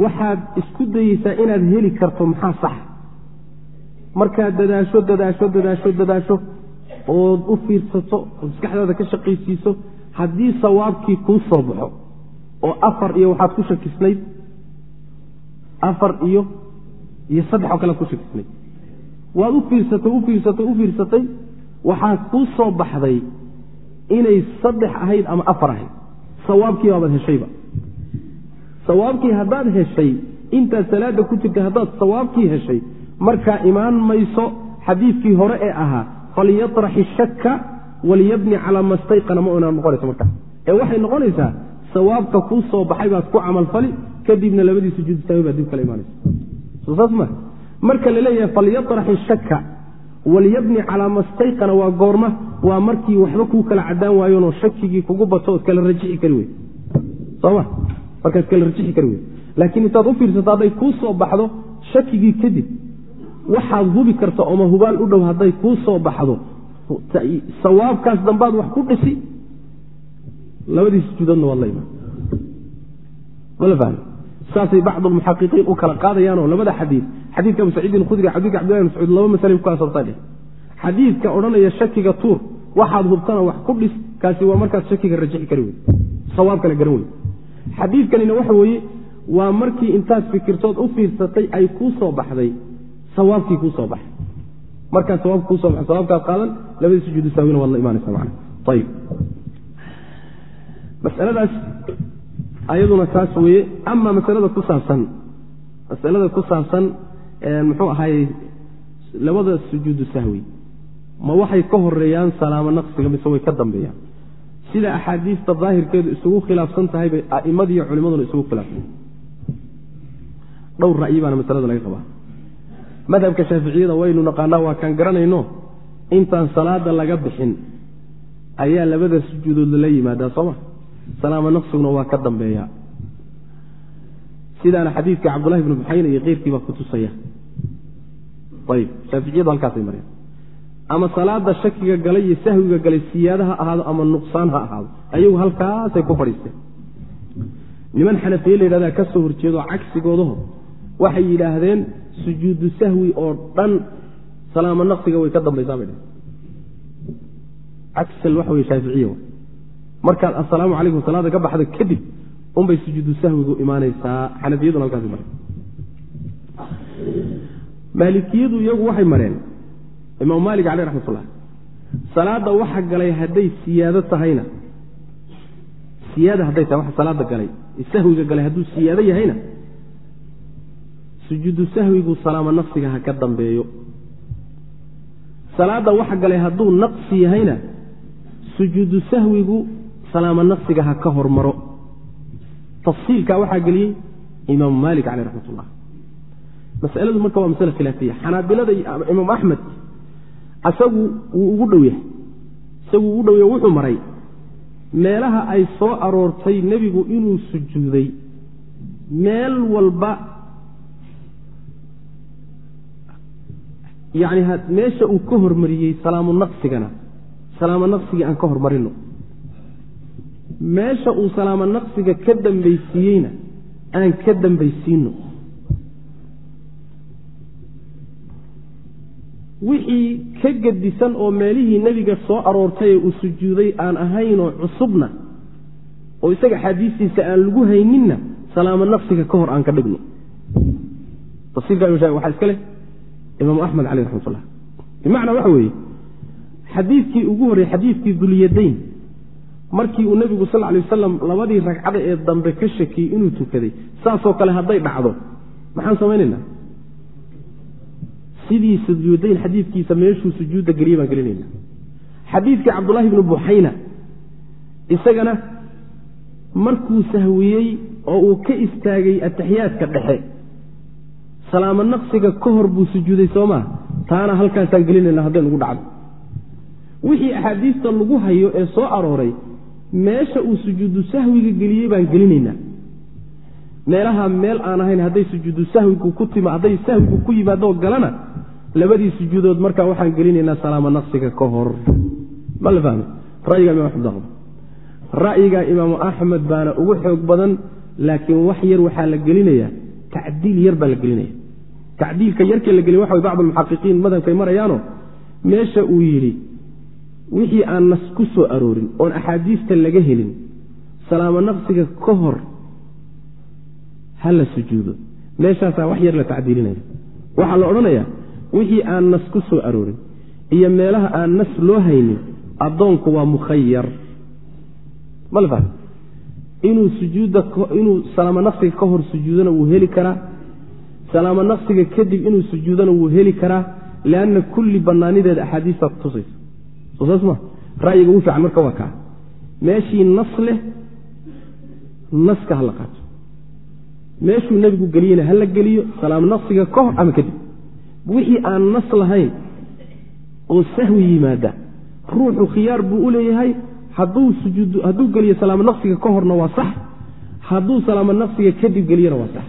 [SPEAKER 1] waxaad isku dayeysaa inaad heli karto maxaa sax markaad dadaasho dadaasho dadaasho dadaasho ood u fiirsato ood maskaxdaada ka shaqaysiiso haddii sawaabkii kuu soo baxo oo afar iyo waxaad ku shakisnayd afar iyo iyo saddex oo kalead ku shakisnayd waad u fiirsatay u fiirsatay u fiirsatay waxaa kuu soo baxday inay saddex ahayd ama afar ahayd sawaabkii baabaad heshayba sawaabkii haddaad heshay intaad salaada ku jirtay haddaad sawaabkii heshay markaa imaan mayso xadiidkii hore ee ahaa falyatrax ishaka walyabni calaa ma stayqana ma una noqonayso markaa ee waxay noqonaysaa sawaabka kuu soo baxay baad ku camalfali kadibna labadii sujuud saawi baad dib kala imaanaysa saas ma. Marka la leeyahay falyatrax walyabni calaa ma stayqana waa goorma waa markii waxba kuu kala cadaan waayonoo shakigii kugu bato ood kala rajixi kari wey soma markaad kala rajixi kari wey laakiin intaad u fiirsato hadday kuu soo baxdo shakigii kadib waxaad hubi karta oma hubaal u dhow hadday kuu soo baxdo. Sawaabkaas dambaad wax ku dhisi. Labadii sujuudoodna waad la imaan saasay bacd almuxaqiqiin u kala qaadayaanoo labada xadiid xadiidka abu saciidin khudri xadidka cabdillahi mascuud laba masale ku kala sabtay xadiidka odhanaya shakiga tuur waxaad hubtana wax ku dhis kaasi waa markaad shakiga rajixi kari wey sawaabkana garan wey xadiidkanina waxa weeye waa markii intaad fikirtood u fiirsatay ay kuu soo baxday sawaabkii kuu soo baxay. Markaa sawaabka kuusoo baxay sawaabkaad qaadan labadii sujuudu saawina waad la imaanaysa macana ayib masaladaas ayaduna taas weeye. Ama masalada ku saabsan masalada ku saabsan muxuu ahaay labada sujuudu sahwi. Ma waxay ka horeeyaan salaamo naqsiga mise way ka dambeeyaan. Sida axaadiista daahirkeedu isugu khilaafsan tahay bay aimadiiyo culimaduna isugu khilaafsan. Dhowr ra'yi baana masalada laga qabaa. Madhabka shaaficiyada waynu naqaanaa waa kaan garanayno intaan salaada laga bixin ayaa labada sujuudood lala yimaadaa sooma salaamo naqsiguna waa ka dambeeya. Sidaana xadiidka cabdullahi bnu buxayna iyo keyrkii baa ku tusaya. Ayib shaaficiyadu halkaasay mareen. Ama salaada shakiga galay iyo sahwiga galay siyaada ha ahaado ama nuqsaan ha ahaado. Ayagu halkaasay ku fadhiisteen niman xanafiye la yidhahdaa ka horjeedo cagsigoodaho. Waxay yidhaahdeen sujuudu sahwi oo dhan salaamo naqsiga way ka dambaysaa bay dhaheen cagsal waxa wey shaaficiya markaad assalaamu calaykum salaada ka baxda kadib unbay sujuudu sahwigu imaanaysaa. Xanafiyaduna halkaasi mare maalikiyadu iyagu waxay mareen. Imaam maalik caleyh raxmatullah salaada waxa galay hadday siyaado tahayna. Siyaada hadday tahay waxa salaada galay. Sahwiga galay hadduu siyaado yahayna. Sujuudu sahwigu salaamo naqsiga ha ka dambeeyo. Salaada waxa galay hadduu naqsi yahayna sujuudu sahwigu salaamo naqsiga ha ka hormaro. Tafsiilkaa waxaa geliyey imaamu maalik caleyh raxmat ullah masaladu marka waa masale khilaafiya. Xanaabilada imaam axmed isagu wuu ugu dhow yahay. Isagu ugu dhow yahay wuxuu maray meelaha ay soo aroortay nebigu inuu sujuuday meel walba yacni meesha uu ka hormariyey salaamu naqsigana salaamo naqsigii aan ka hormarino meesha uu salaamo naqsiga ka dambaysiiyeyna aan ka dambaysiino wixii ka gedisan oo meelihii nebiga soo aroortay ee uu sujuuday aan ahaynoo cusubna oo isaga xaadiistiisa aan lagu hayninna salaamo naqsiga ka hor aan ka dhigno. Tafsiirka waxaa iska leh. Imaamu axmed caleyh raxmatullah bimacnaa waxa weeye xadiidkii ugu horreyey xadiidkii dulyadayn markii uu nebigu sal lay wasalam labadii ragcada ee dambe ka shakiyey inuu tukaday saasoo kale hadday dhacdo. Maxaan samaynaynaa? Sidii sujuudayn xadiidkiisa meeshuu sujuudda geliye baan gelinayna xadiidkii cabdullaahi bnu buxayna isagana markuu sahwiyey oo uu ka istaagay ataxiyaadka dhexe salaamo naqsiga ka hor buu sujuuday soo maa taana halkaasaan gelinayna hadday nugu dhacdo. Wixii axaadiista lagu hayo ee soo arooray meesha uu sujuudu sahwiga geliyey baan gelinaynaa. Meelaha meel aan ahayn hadday sujuudu sahwigu ku tima hadday sahwigu ku yimaadoo galana labadii sujuudood markaa waxaan gelinaynaa salaamo naqsiga ka hor. Ma la fahme ra'yiga imam axmed aqba ra'yiga imaamu axmed baana ugu xoog badan laakiin wax yar waxaa la gelinayaa. Tacdiil yar baa la gelinaya tacdiilka yarkee la geliya waxa way bacd almuxaqiqiin madhabkay marayaano meesha uu yidhi wixii aan nas ku soo aroorin oon axaadiista laga helin salaamo naqsiga ka hor ha la sujuudo. Meeshaasaa wax yar la tacdiilinaya. Waxaa la odhanayaa wixii aan nas ku soo aroorin iyo meelaha aan nas loo haynin addoonku waa mukhayar mal inuu sujuudda inuu salaamo naqsiga ka hor sujuudona wuu heli karaa. Salaamo naqsiga kadib inuu sujuudona wuu heli karaa lianna kulli bannaanideeda axaadiistaa kutusaysa soo saas ma ra'yiga ugu fiican marka waa kaa. Meeshii nas leh naska ha la qaato. Meeshuu nebigu geliyena ha la geliyo salaamo naqsiga ka hor ama kadib wixii aan nas lahayn oo sahwi yimaada ruuxu khiyaar buu u leeyahay hadduu geliyo salaamo naqsiga ka horna waa sax hadduu salaamo naqsiga kadib geliyona waa sax.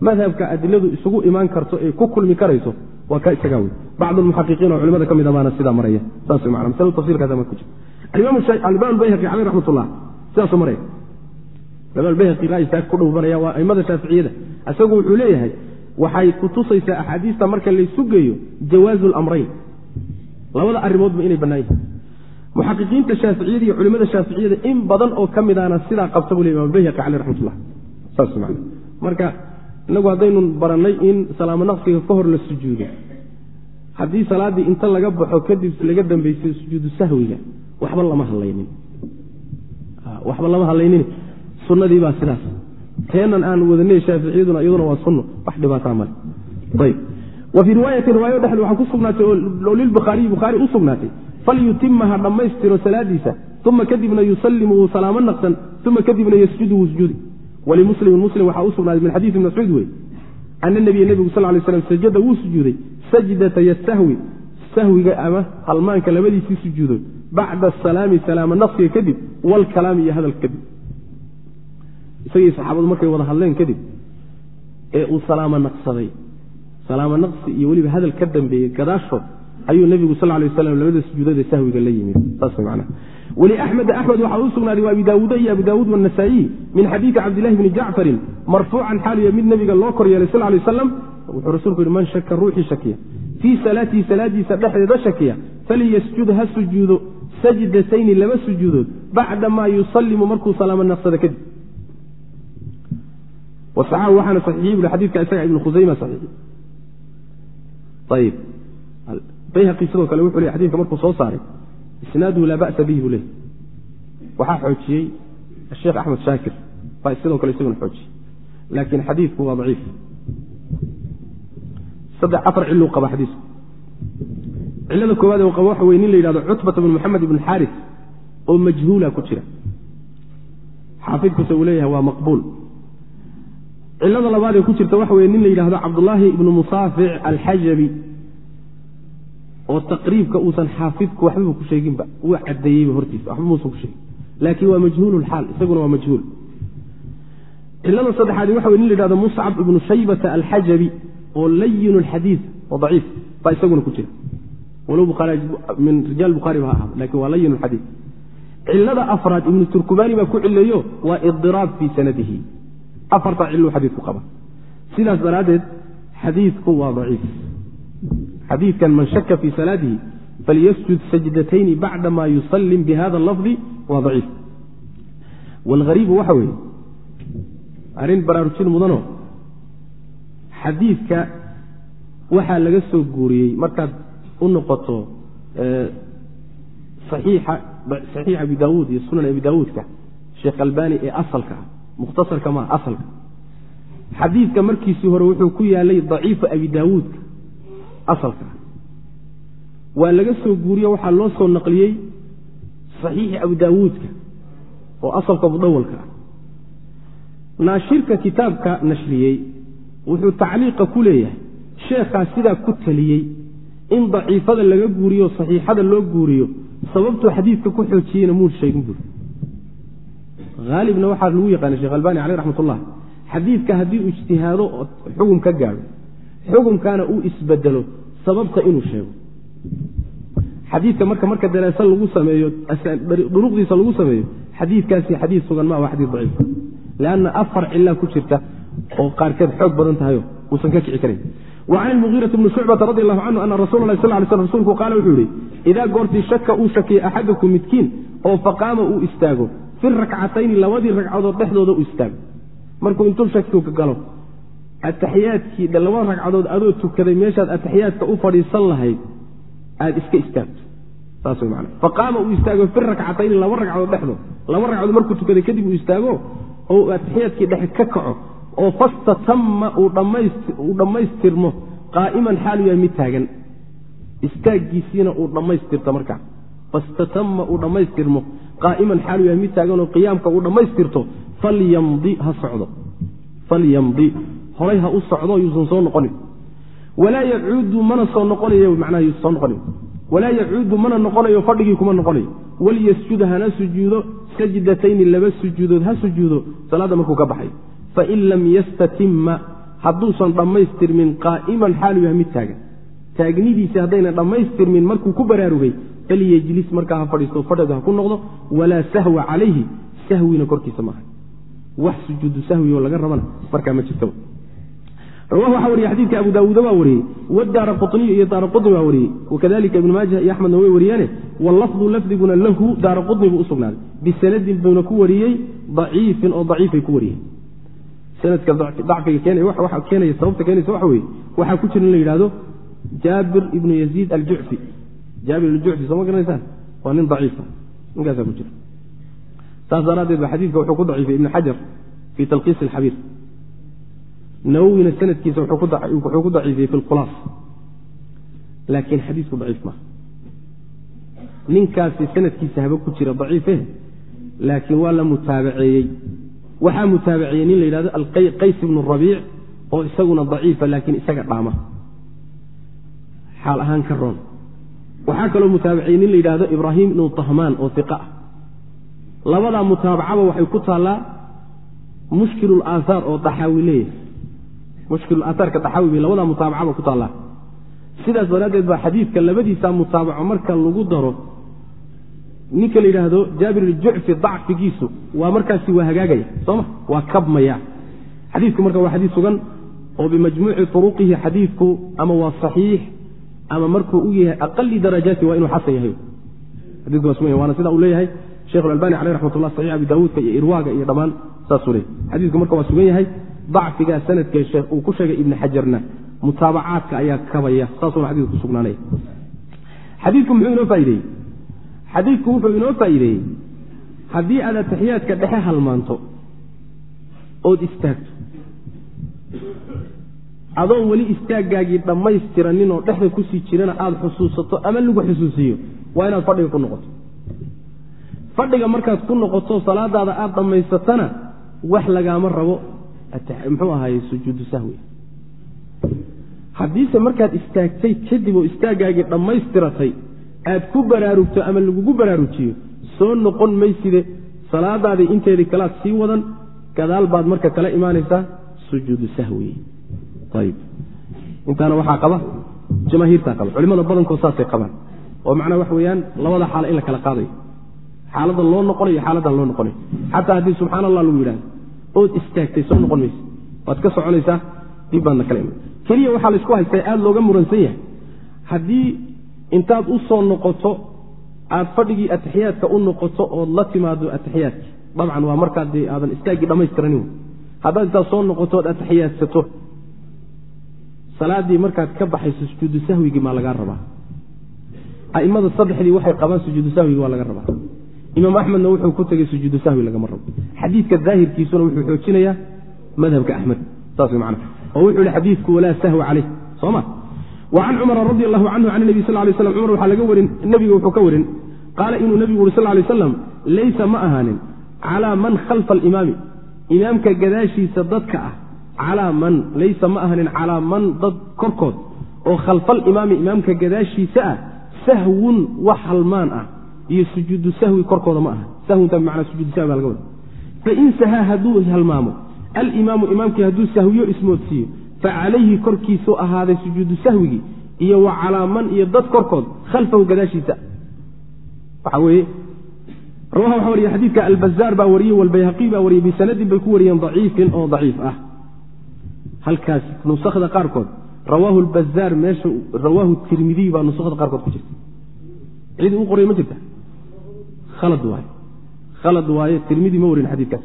[SPEAKER 1] Madhabka adiladu isugu imaan karto ee ku kulmi karayso waa ka isagaa wey bacd almuxaqiqiin oo culimada ka mid a baana sidaa maraya. Saas wey mana masala tafsirkaasa ma ku jira alimaam albayhaqi caleyh raxmat ullah sidaasuu maraya. Imaam albayhaqi ra'yisaas ku dhow waa aimada shaaficiyada isagu wuxuu leeyahay waxay kutusaysaa axaadiista marka laysu geeyo jawaazu lamrayn labada arrimoodba inay bannaan yihiin muxaqiqiinta shaaficiyada iyo culimada shaaficiyada in badan oo ka midaana sidaa qabta buu le imam bayhaqi caleyh raxmatullah. Saas man marka inagu haddaynu barannay in salaamo naqsiga ka hor la sujuudo. Haddii salaaddii inta laga baxo kadib laga dambaysiyo sujuudu sahwiga. Waxba lama hadlaynin waxba lama hadlaynin sunnadii baa sidaas. Teenan aan wadanay shaaficiyaduna iyaduna waa sunno. Wax dhibaataa male. Ayb wa fii riwaayatin riwaayo dhexd waxaa ku sugnaatay oo lilbukhaariyi bukhaari u sugnaatay. Falyutima ha dhammaystiro salaadiisa uma kadibna yusallimu wuu salaamo naqsan uma kadibna yasjudu wuu sujuudi walimuslimin muslim waxaa u sugnaaday min xadiisi ibn mascuud wey ana nabiya nebigu sal lay slam sajada wuu sujuuday sajdatay sahwi sahwiga ama halmaanka labadiisii sujuudood bacda asalaami salaamo naqsiga kadib waalkalaami iyo hadalka kadib isagii saxaabadu markay wada hadleen kadib ee uu salaamo naqsaday salaamo naqsi iyo weliba hadal ka dambeeyey gadaashood ayuu nebigu sal lay waslam labada sujuudood ee sahwiga la yimid saas man wliaxmed axmed waxaa u sugnaaday waa abi daawuuda iyo abu daawuud wanasaa'iy min xadiidi cabdillahi bni jacfarin marfuucan xaaliya mid nebiga loo kor yeelay sal lay aslam wuxuu rasuulku yihi man shaka ruuxii shakiya fii salaatihi salaadiisa dhexdeeda shakiya falyasjud ha sujuudo sajdatayni laba sujuudood bacda maa yusallimu markuu salaamo naqsada kadib wasaxahu waxaana saxiixiy bui xadidka isaga ibnu khusayma saxiixi ayib bayhaqi sidoo kale wuxuu ley xadidka markuu soo saaray isnaaduhu laa ba'sa bihi buu leey waxaa xoojiyey asheekh axmed shaakir baa sidoo kale isaguna xoojiyey laakiin xadiidku waa daciif. Saddex afar ciluu qaba xadiisku cilada koowaad ee qaba waxa weye nin la yidhahdo cutbata bn moxamed ibn xaaris oo majhuula ku jira. Xaafidkuse uu leeyahay waa maqbuul. Cilada labaad ee ku jirta waxa weye nin la yidhahdo cabdullaahi ibnu musaafic alxajabi oo taqriibka uusan xaafidku waxbaba ku sheeginba uu cadeeyeyba hortiisa waxba muusan ku sheegin. Laakiin waa majhuul xaal isaguna waa majhuul. Cilada saddexaad waxa wey nin la yhahdo muscab ibnu shaybata alxajabi oo layin lxadiid oo daciif baa isaguna ku jira. Walow min rijaal bukhaari ba ha ahaado laakiin waa layin lxadiid cilada afraad ibnu turkumani baa ku cileeyo waa idiraab fii sanadihi. Afartaa ciluu xadiidku qaba. Sidaas daraaddeed xadiidku waa daciif xadiidkan man shaka fii salaatihi falyasjud sajdatayni bacda ma yusallim bihada lafdi waa daciif. Wlhariibu waxa weeye arrin baraarujin mudano xadiidka waxaa laga soo guuriyey markaad u noqoto saxiixa abi daawuud iyo sunan abi daawuudka sheekh albani ee asalka ah mukhtasarka maa asalka. Xadiidka markiisii hore wuxuu ku yaalay daciifa abi daawuudka asalka. Waa laga soo guuriyo waxaa loo soo naqliyey saxiixi abi daawuudka oo asalka mudawalka ah. Naashirka kitaabka nashriyey wuxuu tacliiqa ku leeyahay sheekhaas sidaa ku taliyey in daciifada laga guuriyo saxiixada loo guuriyo sababtuu xadiidka ku xoojiyeyna muu sheegin buuri haalibna waxaa lagu yaqaana shekh albani caleyh raxmat ullah xadiidka haddii ijtihaado oo xugum ka xugumkaana uu isbedelo sababta inuu sheego. Xadiidka marka marka daraasa lagu sameeyo duruqdiisa lagu sameeyo xadiidkaasi xadiid sugan ma waa xadiid daciif lanna afar cilaa ku jirta oo qaarkeed xoog badan tahayo uusan ka kici karan wa can ilmugiirati bni shucbata radi allahu canhu ana rasula lah sal sl rsulku qaala wuxuu yihi idaa goortii shaka uu shakiyey axadukum midkiin oo faqaama uu istaago fi rakcatayni labadii ragcadood dhexdooda uu istaago. Markuu intuu shakiga galo ataxiyaadkii laba ragcadood adoo tukaday meeshaad ataxiyaadka u fadhiisan lahayd aada iska istaagto. Saas w man faqaama uu istaago fi rakcatayni laba ragcadood dhexdood laba ragcadood markuu tukaday kadib uu istaago oo atixiyaadkii dhexe ka kaco oo fastatama uu dhammaystirmo qaa'iman xaalu yahay mid taagan. Istaaggiisiina uu dhammaystirto markaa fastatama uu dhammaystirmo qaa'iman xaalu yahay mid taagan oo qiyaamka uu dhammaystirto falyamdi ha socdo. Falyamdi horay ha u socdo yuusan soo noqonin. Walaa yacuudu mana soo noqonayo macnaha yuusan soo noqonin. Walaa yacuudu mana noqonayo fadhigii kuma noqonayo. Walyasjud hana sujuudo sajdatayni laba sujuudood ha sujuudo salaadda markuu ka baxay. Fain lam yastatima hadduusan dhammaystirmin qaa'iman xaalu yahay mid taagan. Taagnidiisi haddayna dhammaystirmin markuu ku baraarugay falyejlis markaa ha fadhiisto fadheedu ha ku noqdo walaa sahwa calayhi sahwina korkiisa maaha wax sujuudu sahwioo laga rabana markaa ma jirta rawahu waxaa wariyey xadiidka abu daawuuda waa wariyey wadaara quniyu iyo daara quni waa wariyey wakadalika ibnu maaja iyo axmedna way wariyeene wallafdu lafdiguna lahu daara quni buu u sugnaaday bisanadin buuna ku wariyey daciifin oo daciifay ku wariyeen sanadka dacfiga keenaya sababta keenaysa waxa weye waxaa ku jira in la yidhahdo jaabir ibnu yaziid aljucfi jaabir aljucfi soo ma garanaysaan waa nin daciifa ninkaasaa ku jira saas daraaddeed ba xadiidka wuxuu ku daciifay ibn xajar fii talkiis alxabiir nawowina sanadkiisa wuxuu ku daciifiyey fi laakiin xadiisku daciif maaha ninkaasi sanadkiisa haba ku jira daciife laakiin waa la mutaabaceeyey waxaa mutaabaceeyey nin la yidhahdo alqays ibnu rabiic oo isaguna daciifa laakiin isaga dhaama. Xaal ahaan ka roon. Waxaa kaloo mutaabaciyey nin la yidhahdo ibraahim ibnu tahmaan oo iqa ah. Labadaa mutaabacaba waxay ku taallaa mushkil aaaar oo daxaawi leeyahay mushkilaahaarka daxaawi bay labadaa mutaabacaba ku taallaa. Sidaas daraaddeed baa xadiidka labadiisaa mutaabaco marka lagu daro ninka la yidhaahdo jaabir iljucfi dacfigiisu waa markaasi waa hagaagaya sooma? Waa kabmaya. Xadiidku marka waa xadiis sugan oo bimajmuuci turuqihi xadiidku ama waa saxiix ama markuu u yahay aqali darajaati waa inuu xasan yahay. Xadiku waa sugan waana sida uu leeyahay shekhu albani raxmatullah saxiix abi daawuudka iyo irwaaga iyo dhammaan saasuu leeyahy xadiidku marka waa sugan yahay dacfigaa sanadka uu ku sheegay ibni xajarna mutaabacaadka ayaa kabaya saasuna xadiku ku sugnaanaya xadiidku muxuu inoo faa'ideeyey? Xadiidku wuxuu inoo faa'iideeyey haddii aad ataxiyaadka dhexe halmaanto ood istaagto. Adoon weli istaagaagii dhammaystiranin oo dhexda ku sii jirana aada xusuusato ama lagu xusuusiyo waa inaad fadhiga ku noqoto. Fadhiga markaad ku noqoto salaadaada aada dhammaysatana wax lagaama rabo muxuu ahaaye sujuudu sahwi. Haddiise markaad istaagtay kadib oo istaagaagii dhammaystiratay aad ku baraarugto ama lagugu baraarujiyo soo noqon mayside salaadaadii inteedii kalaad sii wadan gadaal baad marka kala imaanaysaa sujuudu sahwi. Ayb intaana waxaa qaba jamaahiirtaa qaba culimada badankood saasay qabaan. Oo macnaa wax weeyaan labada xaalo in la kala qaadayo xaalada loo noqonayo iyo xaaladan loo noqonayo xataa haddii subxaana allah lagu yidhahdo ood istaagtay soo noqon maysa waad ka soconaysaa dib baadna kala iman keliya waxaa laysku haystaa aada looga muransan yahay. Haddii intaad u soo noqoto aad fadhigii atixiyaadka u noqoto ood la timaado atixiyaadki dabcan waa markaad dee aadan istaaggii dhammaystiranin. Haddaad intaad soo noqoto ood atixiyaadsato salaadii markaad ka baxayso sujuudu sahwigii maa lagaa rabaa. Aimada saddexdii waxay qabaan sujuudu sahwigi waa laga rabaa imaam axmedna wuxuu ku tegey sujuudu sahwi lagama rabo. Xadiidka daahirkiisuna wuxuu xoojinayaa madhabka axmed. Saas man oo wuxuu yihi xadiidku walaa sahwa caleyh soma wa can cumara radi allahu canhu can nebi sal lay slam cumar waxaa laga warin nebiga wuxuu ka warin qaala inuu nebigu uri sal lay aslam laysa ma ahaanin calaa man khalfa alimaami. Imaamka gadaashiisa dadka ah calaa man laysa ma ahanin calaa man dad korkood. Oo khalfaalimaami imaamka gadaashiisa ah sahwun wax halmaan ah iyo sujuudu sahwi korkooda ma aha. Sahwinta bimacnaa sujuudu sahwi baa laga wada fain sahaa hadduu halmaamo alimaamu imaamkii hadduu sahwiyo ismoodsiiyo fa calayhi korkiisuu ahaaday sujuudu sahwigii iyo wa calaa man iyo dad korkood khalfahu gadaashiisa. Waxa weeye rawaha waxaa wariye xadiidka albazaar baa wariyey walbayhaqi baa wariyey bisanadin bay ku wariyeen daciifin oo daciif ah. Halkaas nusakda qaarkood rawaahu lbazaar meesha rawaahu tirmidiy baa nusakda qaarkood ku jirta cid u qoray ma jirta khalad waaye khalad waaye tirmidi ma warin xadiidkaas.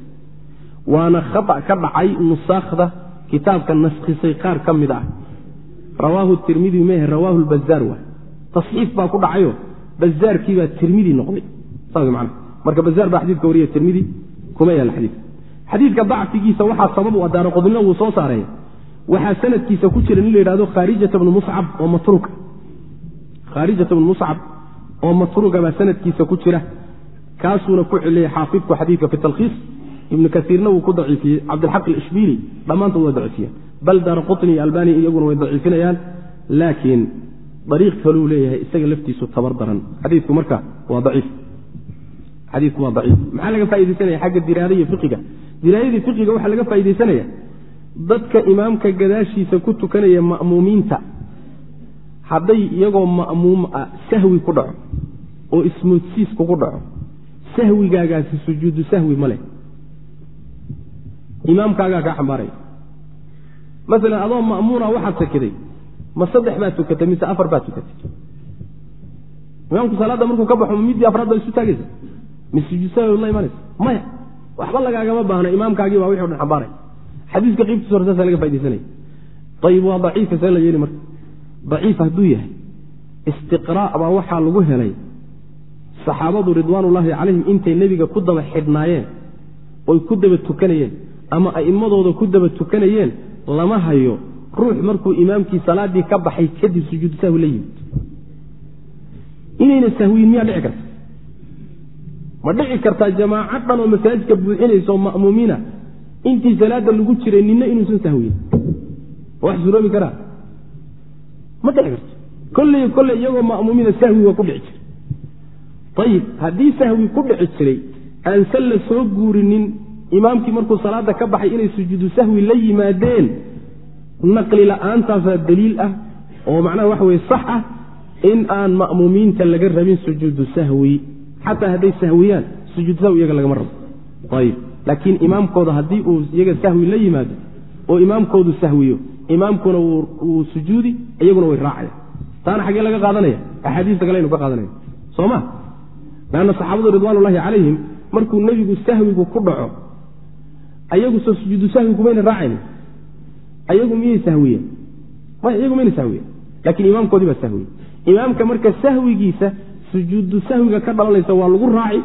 [SPEAKER 1] Waana khata ka dhacay nusakhda kitaabka naskhisay qaar ka mid ah. Rawaahu tirmidi mehe rawaahu lbazaar waay. Tasxiif baa ku dhacayo bazaarkiibaa tirmidi noqday. Saas man marka bazaar baa xadidka wariya tirmidi kuma yaalla xadiidka xadiidka dacfigiisa waxaa sabab u adaaro qodilna wuu soo saareeya waxaa sanadkiisa ku jira nin la yidhahdo khaarijata bnu muscab oo matruuka khaarijata bnu muscab oo matruuga baa sanadkiisa ku jira kaasuuna ku celiyey xaafidku xadiidka fi talkhiis ibnu kaiirna wuu ku daciifiyey. Cabdilxaq alishbiili dhammaantood waa daciifiyeen. Bal daara qutni iyo albani iyaguna way daciifinayaan laakiin dariiq kaluu leeyahay isaga laftiisu tabar daran. Xadiidku marka waa daciif. Xadiidku waa daciif. Maxaa laga faa'idaysanaya xagga diraada iyo fiqiga? Diraayadii fiqiga waxaa laga faa'idaysanaya dadka imaamka gadaashiisa ku tukanaya ma'muumiinta. Hadday iyagoo ma'muum ah sahwi ku dhaco oo ismoodsiis kugu dhaco sahwigaagaasi sujuudu sahwi ma leh. Imaamkaagaa kaa xambaaraya maalan adoo ma'muuna waxaad sakiday ma saddex baad tukatay mise afar baad tukatay? Imaamku salaadda markuu ka baxo middii afraad baad isu taagaysa? Mise sujuud sahwi la imanaysa maya waxba lagaagama baahno imaamkaagii baa wixi o dhan xambaaraya xadiiska qiibtiisa hore saasa laga faidaysanaya ayib waa daciifa see la yeeli marka. Daciif hadduu yahay istiqraa' baa waxaa lagu helay saxaabadu ridwaanullaahi calayhim intay nebiga ku daba xidhnaayeen oy ku daba tukanayeen ama a'immadooda ku daba tukanayeen lama hayo. Ruux markuu imaamkii salaaddii ka baxay kadib sujuudu sahwi la yimid. Inayna sahwiyin miyaa dhici karta? Ma dhici kartaa jamaaco dhan oo masaajidka buuxinaysa oo ma'muumiina intii salaada lagu jiray ninna inuusan sahwiyin? Wax suroobi karaa? Ma dhici karto kolley kolley iyagoo ma'muumiina sahwi waa ku dhici jiray ayib haddii sahwi ku dhici jiray aansan la soo guurinin imaamkii markuu salaada ka baxay inay sujuudu sahwi la yimaadeen naqli la'aantaasaa daliil ah oo macnaha waxa weye sax ah in aan ma'muumiinta laga rabin sujuudu sahwi. Xataa hadday sahwiyaan sujuudu sahwi iyaga lagama rabo. Ayib laakiin imaamkooda haddii uu iyaga sahwi la yimaado oo imaamkoodu sahwiyo imaamkuna wuu sujuudi iyaguna way raacaya taana xaggee laga qaadanaya? Axaadiista kale aynu ka qaadanaya. Soo ma lanna saxaabadu ridwaanullahi calayhim markuu nebigu sahwigu ku dhaco ayagu soo sujuudu sahwi kumayna raacayni ayagu miyay sahwiyeen may iyagu mayna sahwiyen laakiin imaamkoodii baa sahwiye imaamka marka sahwigiisa sujuudu sahwiga ka dhalanaysa waa lagu raaci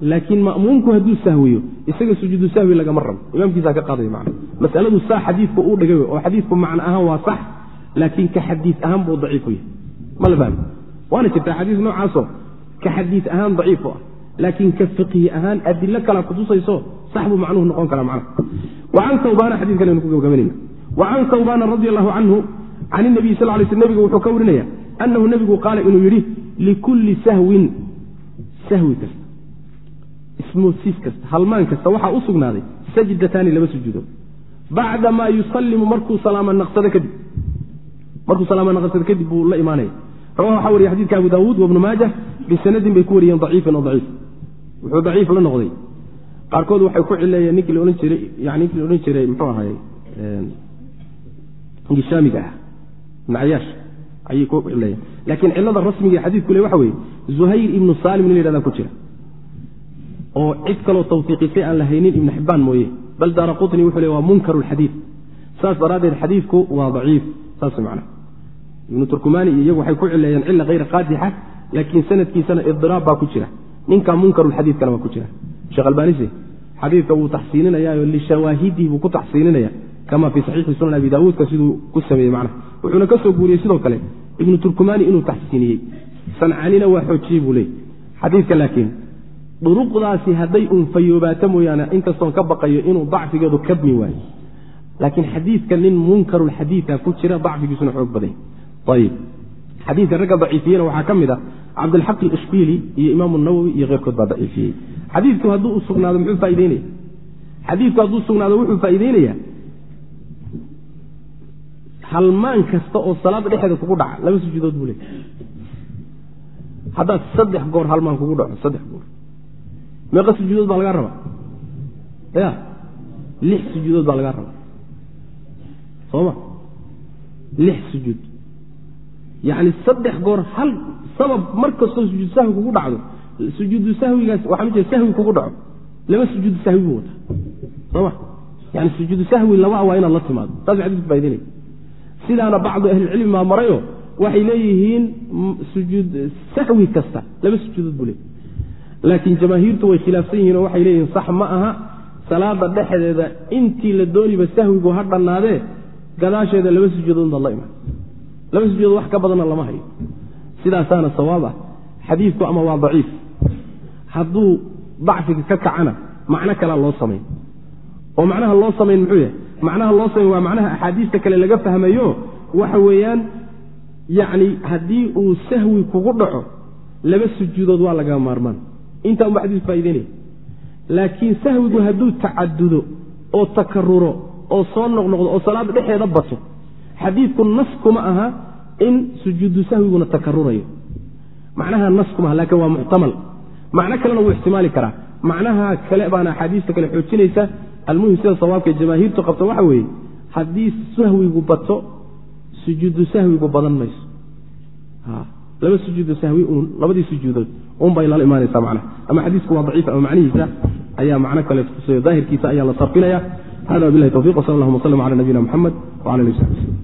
[SPEAKER 1] laakiin ma'muumku hadduu sahwiyo isaga sujuudu sahwi lagama rabo imaamkiisaa ka qaadaya man masaladu saa xadiidku uu dhigay oo xadiidku macno ahaan waa sax laakiin ka xadiis ahaan buu daciifu yahay ma la fahmi waana jirtaa xadiis noocaasoo ka xadiis ahaan daciifu ah. Laakiin ka fiqhi ahaan adilo kala kutusayso sax buu macnuhu noqon karaa macnaha wacan sawbaana xadiiskan aynu ku gabagabanayna wacan sawbaana radi allahu canhu can inabiy sal lay sl nebigu wuxuu ka warinaya annahu nebigu qaala inuu yidhi likulli sahwin sahwi kasta ismoodsiis kasta halmaan kasta waxaa u sugnaaday sajdataani laba sujuudood bacda maa yusallimu markuu salaama naqsado kadib buu la imaanaya rawaha waxaa wariya xadidka abu daawuud wabnu maaja bisanadin bay ku wariyeen daciifan oo daciif. Wuxuu daciif la noqday. Qaarkood waxay ku cileeyeen ninkii la odhan jiray yani ninkii la odhan jiray muxuu ahaye ninkii shaamiga ah ibn ayay ku cileeyeen. Laakiin cilada rasmiga xadiidku le waxa weeye zuhayr ibnu salim nin la yhahda ku jira. Oo cid kaloo tawfiiqisay aan la ibnu xibbaan mooye. Bal daara qutni wuxuu le waa munkar lxadiid saas daraaddeed xadiidku waa daciif. Saas macna ibnu turkumani iyo iyagu waxay ku cileeyeen cila hayra qaadixa laakiin sanadkiisana idiraab baa ku jira. Ninkaa munkarulxadiidkana waa ku jira. Sheekh albanise xadiidka wuu taxsiininayaayo lishawaahidihi buu ku taxsiininaya kama fii saxiixi sunan abi daawuudka siduu ku sameeyey macna wuxuuna ka soo guuriyey sidoo kale ibnu turkumani inuu taxsiiniyey. Sancanina waa xoojiyey buu leey xadiidka laakiin duruqdaasi hadday unfayoobaato mooyaane inkastoon ka baqayo inuu dacfigeedu kabmi waayo. Laakiin xadiidka nin munkarulxadiida ku jira dacfigiisuna xoog baday xadiidka ragga daciifiyena waxaa ka mid a cabdilxaq alishbiili iyo imaamu nawowi iyo keyrkood baa daciifiyey xadiidku hadduu u sugnaado muxuu faaideynaya xadiidku hadduu sugnaado wuxuu faa'iideynayaa halmaan kasta oo salaada dhexeeda kugu dhaca laba sujuudood buu leey haddaad saddex goor halmaan kugu dhaco saddex goor meeqa sujuudood baa lagaa rabaa ya lix sujuudood baa lagaa rabaa sooma lix sujuud yacni saddex goor hal sabab mar kastoo sujuud sahwi kugu dhacdo sujuudu sahwigaas ma sahwi kugu dhaco. Laba sujuudu sahwi buu wataa. Sooma yani sujuudu sahwi labaa waa inaad la timaado. Saas xadisku faidinaya sidaana bacdu ahlilcilmi maa marayo waxay leeyihiin sujuud sahwi kasta laba sujuudood buu leey laakiin jamaahiirtu way khilaafsan yihiin oo waxay leeyihiin sax ma aha salaada dhexdeeda intii la dooniba sahwigu ha dhannaadee gadaasheeda laba sujuudood baad la imaan laba sujuudood wax ka badanna lama hayo. Sidaasaana sawaab ah xadiidku ama waa daciif. Hadduu dacfiga ka kacana macno kalea loo samayn oo macnaha loo samayn muxuu yahay? Macnaha loo samayn waa macnaha axaadiista kale laga fahmayo. Waxa weeyaan yacni haddii uu sahwi kugu dhaco laba sujuudood waa laga maarmaan. Intaa unba xadiisku faa'ideynaya laakiin sahwigu hadduu tacadudo oo takaruro oo soo noqnoqdo oo salaada dhexeeda bato xadiidku nas kuma aha in sujuudu sahwiguna takarurayo. Macnaha nas kuma aha laakiin waa muxtamal macno kalena wuu ixtimaali karaa. Macnaha kale baana axaadiista kale xoojinaysa. Almuhim sida sawaabka jamaahiirtu qabto waxa weeye haddii sahwigu bato sujuudu sahwigu badan mayso. Laba sujuudu sahwi uun labadii sujuudood un bay lala imaanaysaa macnaha. Ama xadiisku waa daciif ama macnihiisa ayaa macno kale tusayo daahirkiisa ayaa la sarfinaya. Hada wabilahi tawfiq wsal allahuma wslm cala nabiyina muxamed wala ali w sabi